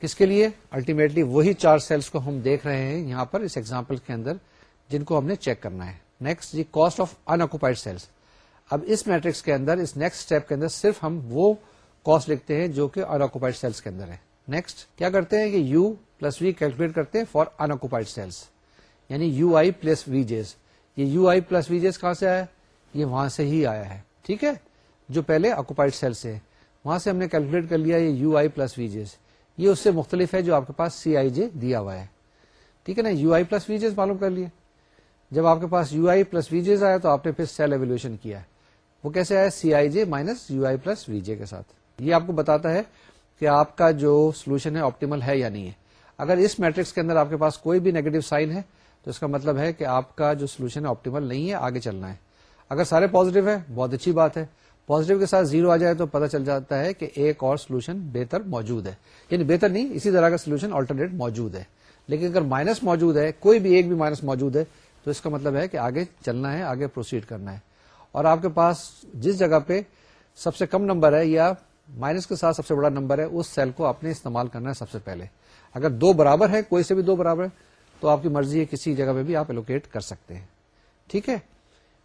کس کے لیے الٹیمیٹلی وہی چار سیلس کو ہم دیکھ رہے ہیں یہاں پر اس ایگزامپل کے اندر جن کو ہم نے چیک کرنا ہے۔ نیکسٹ جی کاسٹ آف انکوپائڈ سیلس اب اس میٹرکس کے اندر، اس نیکسٹ اسٹیپ کے اندر صرف ہم وہ کاسٹ لکھتے ہیں جو کہ انکوپائڈ سیلس کے اندر ہے نیکسٹ کیا کرتے ہیں کہ یو پلس وی کیلکولیٹ کرتے ہیں فار انکوپائڈ سیلس یعنی U I plus V J's یہ یو آئی پلس وی جیز کہاں سے آیا یہ وہاں سے ہی آیا ہے۔ ٹھیک ہے؟ جو پہلے آکوپائڈ سیل سے وہاں سے ہم نے کیلکولیٹ کر لیا یہ یو آئی پلس وی جیز یہ اس سے مختلف ہے جو آپ کے پاس سی آئی جے دیا ہوا ہے۔ ٹھیک ہے نا؟ یو آئی پلس وی جیز معلوم کر لیے۔ جب آپ کے پاس یو آئی پلس وی جیز آیا تو آپ نے پھر سیل ایویلوشن کیا۔ ہے وہ کیسے آیا C I J minus U I plus V J کے ساتھ۔ یہ آپ کو بتاتا ہے کہ آپ کا جو سولوشن ہے آپٹیمل ہے یا نہیں ہے۔ اگر اس میٹرکس کے اندر آپ کے پاس کوئی بھی نیگیٹو سائن ہے، تو اس کا مطلب ہے کہ آپ کا جو سولوشن ہے آپٹیمل نہیں ہے، آگے چلنا ہے۔ اگر سارے پازیٹو ہے بہت اچھی بات ہے۔ پازیٹو کے ساتھ زیرو آ جائے تو پتا چل جاتا ہے کہ ایک اور سولوشن بہتر موجود ہے۔ یعنی بہتر نہیں، اسی طرح کا سولوشن آلٹرنیٹ موجود ہے۔ لیکن اگر مائنس موجود ہے، کوئی بھی ایک بھی مائنس موجود ہے، تو اس کا مطلب ہے کہ آگے چلنا ہے، آگے پروسیڈ کرنا ہے۔ اور آپ کے پاس جس جگہ پہ سب سے کم نمبر ہے یا مائنس کے ساتھ سب سے بڑا نمبر ہے، اس سیل کو آپ نے استعمال کرنا ہے سب سے پہلے۔ اگر دو برابر ہے کوئی سے بھی دو برابر ہے تو آپ کی مرضی ہے کسی جگہ پہ بھی آپ الوکیٹ کر سکتے ہیں۔ ٹھیک ہے؟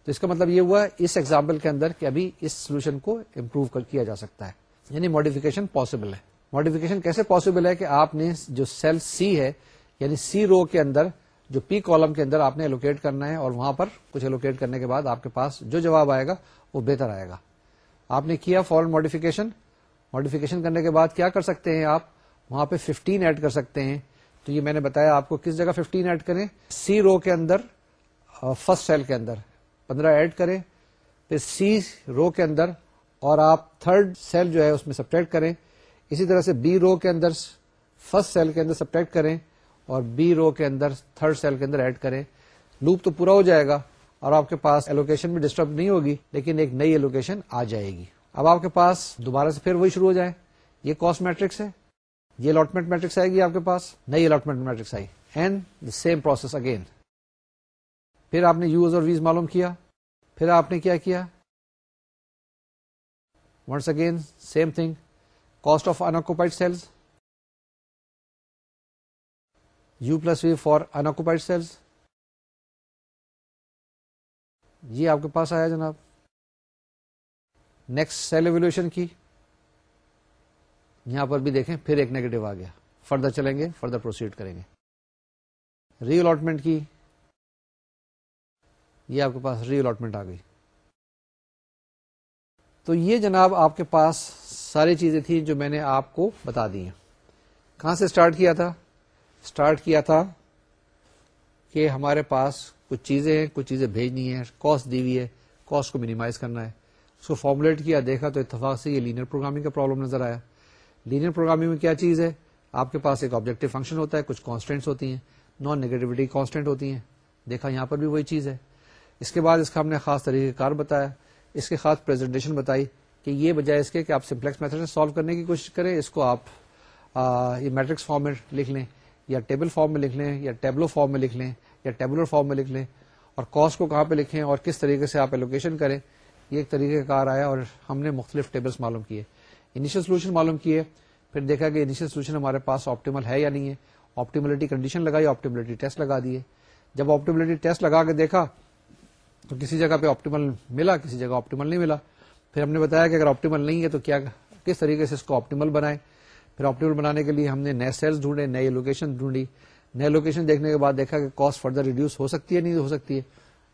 تو اس کا مطلب یہ ہوا اس ایگزامپل کے اندر کہ ابھی اس سولوشن کو امپروو کیا جا سکتا ہے۔ یعنی ماڈیفکیشن پاسبل ہے۔ ماڈیفکیشن کیسے پاسبل ہے کہ آپ نے جو سیل سی ہے یعنی سی رو کے اندر جو پی کالم کے اندر آپ نے الوکیٹ کرنا ہے اور وہاں پر کچھ الوکیٹ کرنے کے بعد آپ کے پاس جو جواب آئے گا وہ بہتر آئے گا۔ آپ نے کیا فورن ماڈیفکیشن ماڈیفکیشن کرنے کے بعد کیا کر سکتے ہیں آپ؟ وہاں پہ 15 ایڈ کر سکتے ہیں۔ تو یہ میں نے بتایا آپ کو کس جگہ 15 ایڈ کریں؟ سی رو کے اندر فرسٹ سیل کے اندر۔ پندرہ ایڈ کریں، پھر سی رو کے اندر اور آپ تھرڈ سیل جو ہے اس میں سبٹریکٹ کریں۔ اسی طرح سے بی رو کے اندر فرسٹ سیل کے اندر سبٹریکٹ کریں۔ اور بی رو کے اندر تھرڈ سیل کے اندر ایڈ کریں۔ لوپ تو پورا ہو جائے گا اور آپ کے پاس ایلوکیشن بھی ڈسٹرب نہیں ہوگی، لیکن ایک نئی ایلوکیشن آ جائے گی۔ اب آپ کے پاس دوبارہ سے پھر وہی شروع ہو جائے۔ یہ کاسٹ میٹرکس ہے، یہ الاٹمنٹ میٹرکس آئے گی آپ کے پاس۔ نئی allotment matrix I. And the same process again پھر آپ نے یوز اور ویز معلوم کیا۔ پھر آپ نے کیا کیا؟ Once again same thing cost of unoccupied cells U plus V for unoccupied cells یہ آپ کے پاس آیا جناب۔ نیکسٹ سیل ایولیوشن کی۔ یہاں پر بھی دیکھیں، پھر ایک نیگیٹو آ گیا۔ فردر چلیں گے فردر پروسیڈ کریں گے۔ ری الاٹمنٹ کی۔ یہ آپ کے پاس ری الاٹمنٹ آ گئی۔ تو یہ جناب آپ کے پاس ساری چیزیں تھیں جو میں نے آپ کو بتا دی ہیں۔ کہاں سے اسٹارٹ کیا تھا؟ اسٹارٹ کیا تھا کہ ہمارے پاس کچھ چیزیں ہیں، کچھ چیزیں بھیجنی ہے کاسٹ دی ہوئی ہے کاسٹ کو مینیمائز کرنا ہے۔ اس کو فارمولیٹ کیا، دیکھا تو اتفاق سے یہ لینئر پروگرامنگ کا پرابلم نظر آیا۔ لینئر پروگرامنگ میں کیا چیز ہے؟ آپ کے پاس ایک آبجیکٹو فنکشن ہوتا ہے، کچھ کانسٹینٹس ہوتی ہیں نان نیگیٹوٹی کانسٹینٹ ہوتی ہیں۔ دیکھا یہاں پر بھی وہی چیز ہے۔ اس کے بعد اس کا ہم نے خاص طریقہ کار بتایا۔ اس کے خاص پریزنٹیشن بتائی کہ یہ بجائے اس کے کہ آپ سمپلیکس میتھڈ سے سالو کرنے کی کوشش کریں۔ اس کو آپ یہ میٹرکس فارم میں لکھ لیں۔ یا ٹیبل فارم میں لکھ لیں، یا ٹیبلو فارم میں لکھ لیں، یا ٹیبلر فارم میں لکھ لیں، اور کاسٹ کو کہاں پہ لکھیں، اور کس طریقے سے آپ ایلوکیشن کریں، یہ ایک طریقہ کار آیا اور ہم نے مختلف ٹیبلس معلوم کیے۔ انیشل سولوشن معلوم کیے، پھر دیکھا کہ انیشل سولوشن ہمارے پاس آپٹیمل ہے یا نہیں ہے۔ آپٹیملٹی کنڈیشن لگائی آپٹیملٹی ٹیسٹ لگا دیے۔ جب آپٹیملٹی ٹیسٹ لگا کے دیکھا تو کسی جگہ پہ آپٹیمل ملا، کسی جگہ آپٹیمل نہیں ملا۔ پھر ہم نے بتایا کہ اگر آپٹیمل نہیں ہے تو کیا، کس طریقے سے اس کو آپٹیمل بنائے پھر آپٹیمل بنانے کے لیے ہم نے نئے سیلس ڈھونڈے نئی لوکیشن ڈھونڈی۔ نئے لوکیشن دیکھنے کے بعد دیکھا کہ کاسٹ فردر ریڈیوس ہو سکتی ہے، نہیں ہو سکتی ہے۔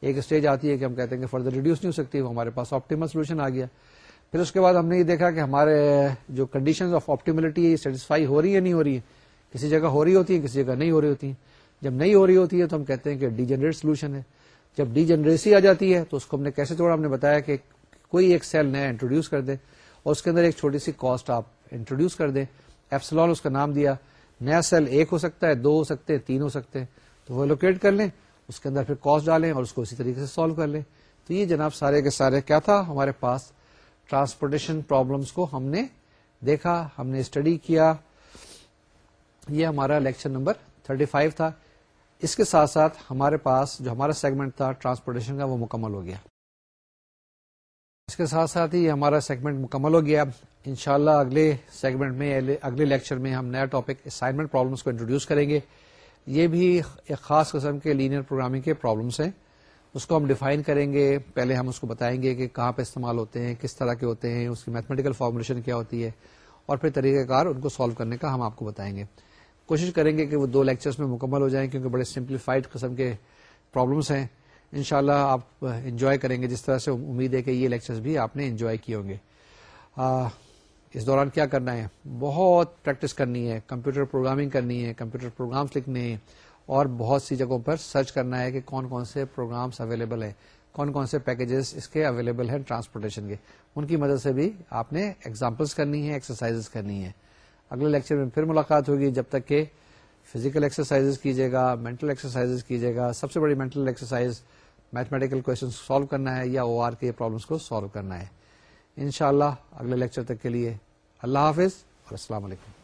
ایک اسٹیج آتی ہے کہ ہم کہتے ہیں کہ فردر ریڈیوس نہیں ہو سکتی، وہ ہمارے پاس آپٹیمل سولوشن آ گیا۔ پھر اس کے بعد ہم نے یہ دیکھا کہ ہمارے جو کنڈیشن آف آپٹیملٹی سیٹسفائی ہو رہی ہے نہیں ہو رہی ہے۔ کسی جگہ ہو رہی ہوتی ہیں، کسی جگہ نہیں ہو رہی ہوتی ہیں۔ جب نہیں ہو رہی ہوتی ہے تو ہم کہتے ہیں کہ ڈی جنریٹ سولوشن ہے۔ جب ڈی جنریسی آ جاتی ہے تو اس کو ہم نے کیسے توڑا؟ ہم نے بتایا کہ کوئی ایک سیل نیا انٹروڈیوس کر دیں اور اس کے اندر ایک چھوٹی سی کاسٹ آپ انٹروڈیوس کر دیں۔ ایفسلون اس کا نام دیا. نیا سیل ایک ہو سکتا ہے، دو ہو سکتے ہیں، تین ہو سکتے ہیں. تو وہ لوکیٹ کر لیں، اس کے اندر پھر کاسٹ ڈالیں اور اس کو اسی طریقے سے سالو کر لیں. تو یہ جناب سارے کے سارے کیا تھا؟ ہمارے پاس ٹرانسپورٹیشن پرابلمس کو ہم نے دیکھا، ہم نے اسٹڈی کیا. یہ ہمارا لیکچر نمبر 35 تھا. اس کے ساتھ ساتھ ہمارے پاس جو ہمارا سیگمنٹ تھا ٹرانسپورٹیشن کا، وہ مکمل ہو گیا. کے ساتھ ساتھ ہی ہمارا سیگمنٹ مکمل ہو گیا۔ انشاءاللہ اگلے سیگمنٹ میں، اگلے لیکچر میں ہم نیا ٹاپک اسائنمنٹ پرابلمس کو انٹروڈیوس کریں گے۔ یہ بھی ایک خاص قسم کے لینئر پروگرامنگ کے پرابلمس ہیں۔ اس کو ہم ڈیفائن کریں گے۔ پہلے ہم اس کو بتائیں گے کہ کہاں پہ استعمال ہوتے ہیں، کس طرح کے ہوتے ہیں، اس کی میتھمیٹیکل فارمولیشن کیا ہوتی ہے۔ اور پھر طریقہ کار ان کو سالو کرنے کا ہم آپ کو بتائیں گے۔ کوشش کریں گے کہ وہ دو لیکچرز میں مکمل ہو جائیں، کیونکہ بڑے سمپلیفائڈ قسم کے پرابلمس ہیں۔ انشاءاللہ اللہ آپ انجوائے کریں گے جس طرح سے امید ہے کہ یہ لیکچرز بھی آپ نے انجوائے کیے ہوں گے۔ اس دوران کیا کرنا ہے؟ بہت پریکٹس کرنی ہے کمپیوٹر پروگرامنگ کرنی ہے کمپیوٹر پروگرامس لکھنے ہیں، اور بہت سی جگہوں پر سرچ کرنا ہے کہ کون کون سے پروگرامس اویلیبل ہیں، کون کون سے پیکجز اس کے اویلیبل ہیں ٹرانسپورٹیشن کے۔ ان کی مدد سے بھی آپ نے ایگزامپلس کرنی ہے ایکسرسائز کرنی ہے اگلے لیکچر میں پھر ملاقات ہوگی، جب تک کہ فزیکل ایکسرسائز کیجیے گا مینٹل ایکسرسائز کیجیے گا۔ سب سے بڑی mental exercise mathematical question solve کرنا ہے یا او آر کے پرابلمس کو سالو کرنا ہے۔ انشاءاللہ اگلے لیکچر تک کے لیے اللہ حافظ اور السلام علیکم۔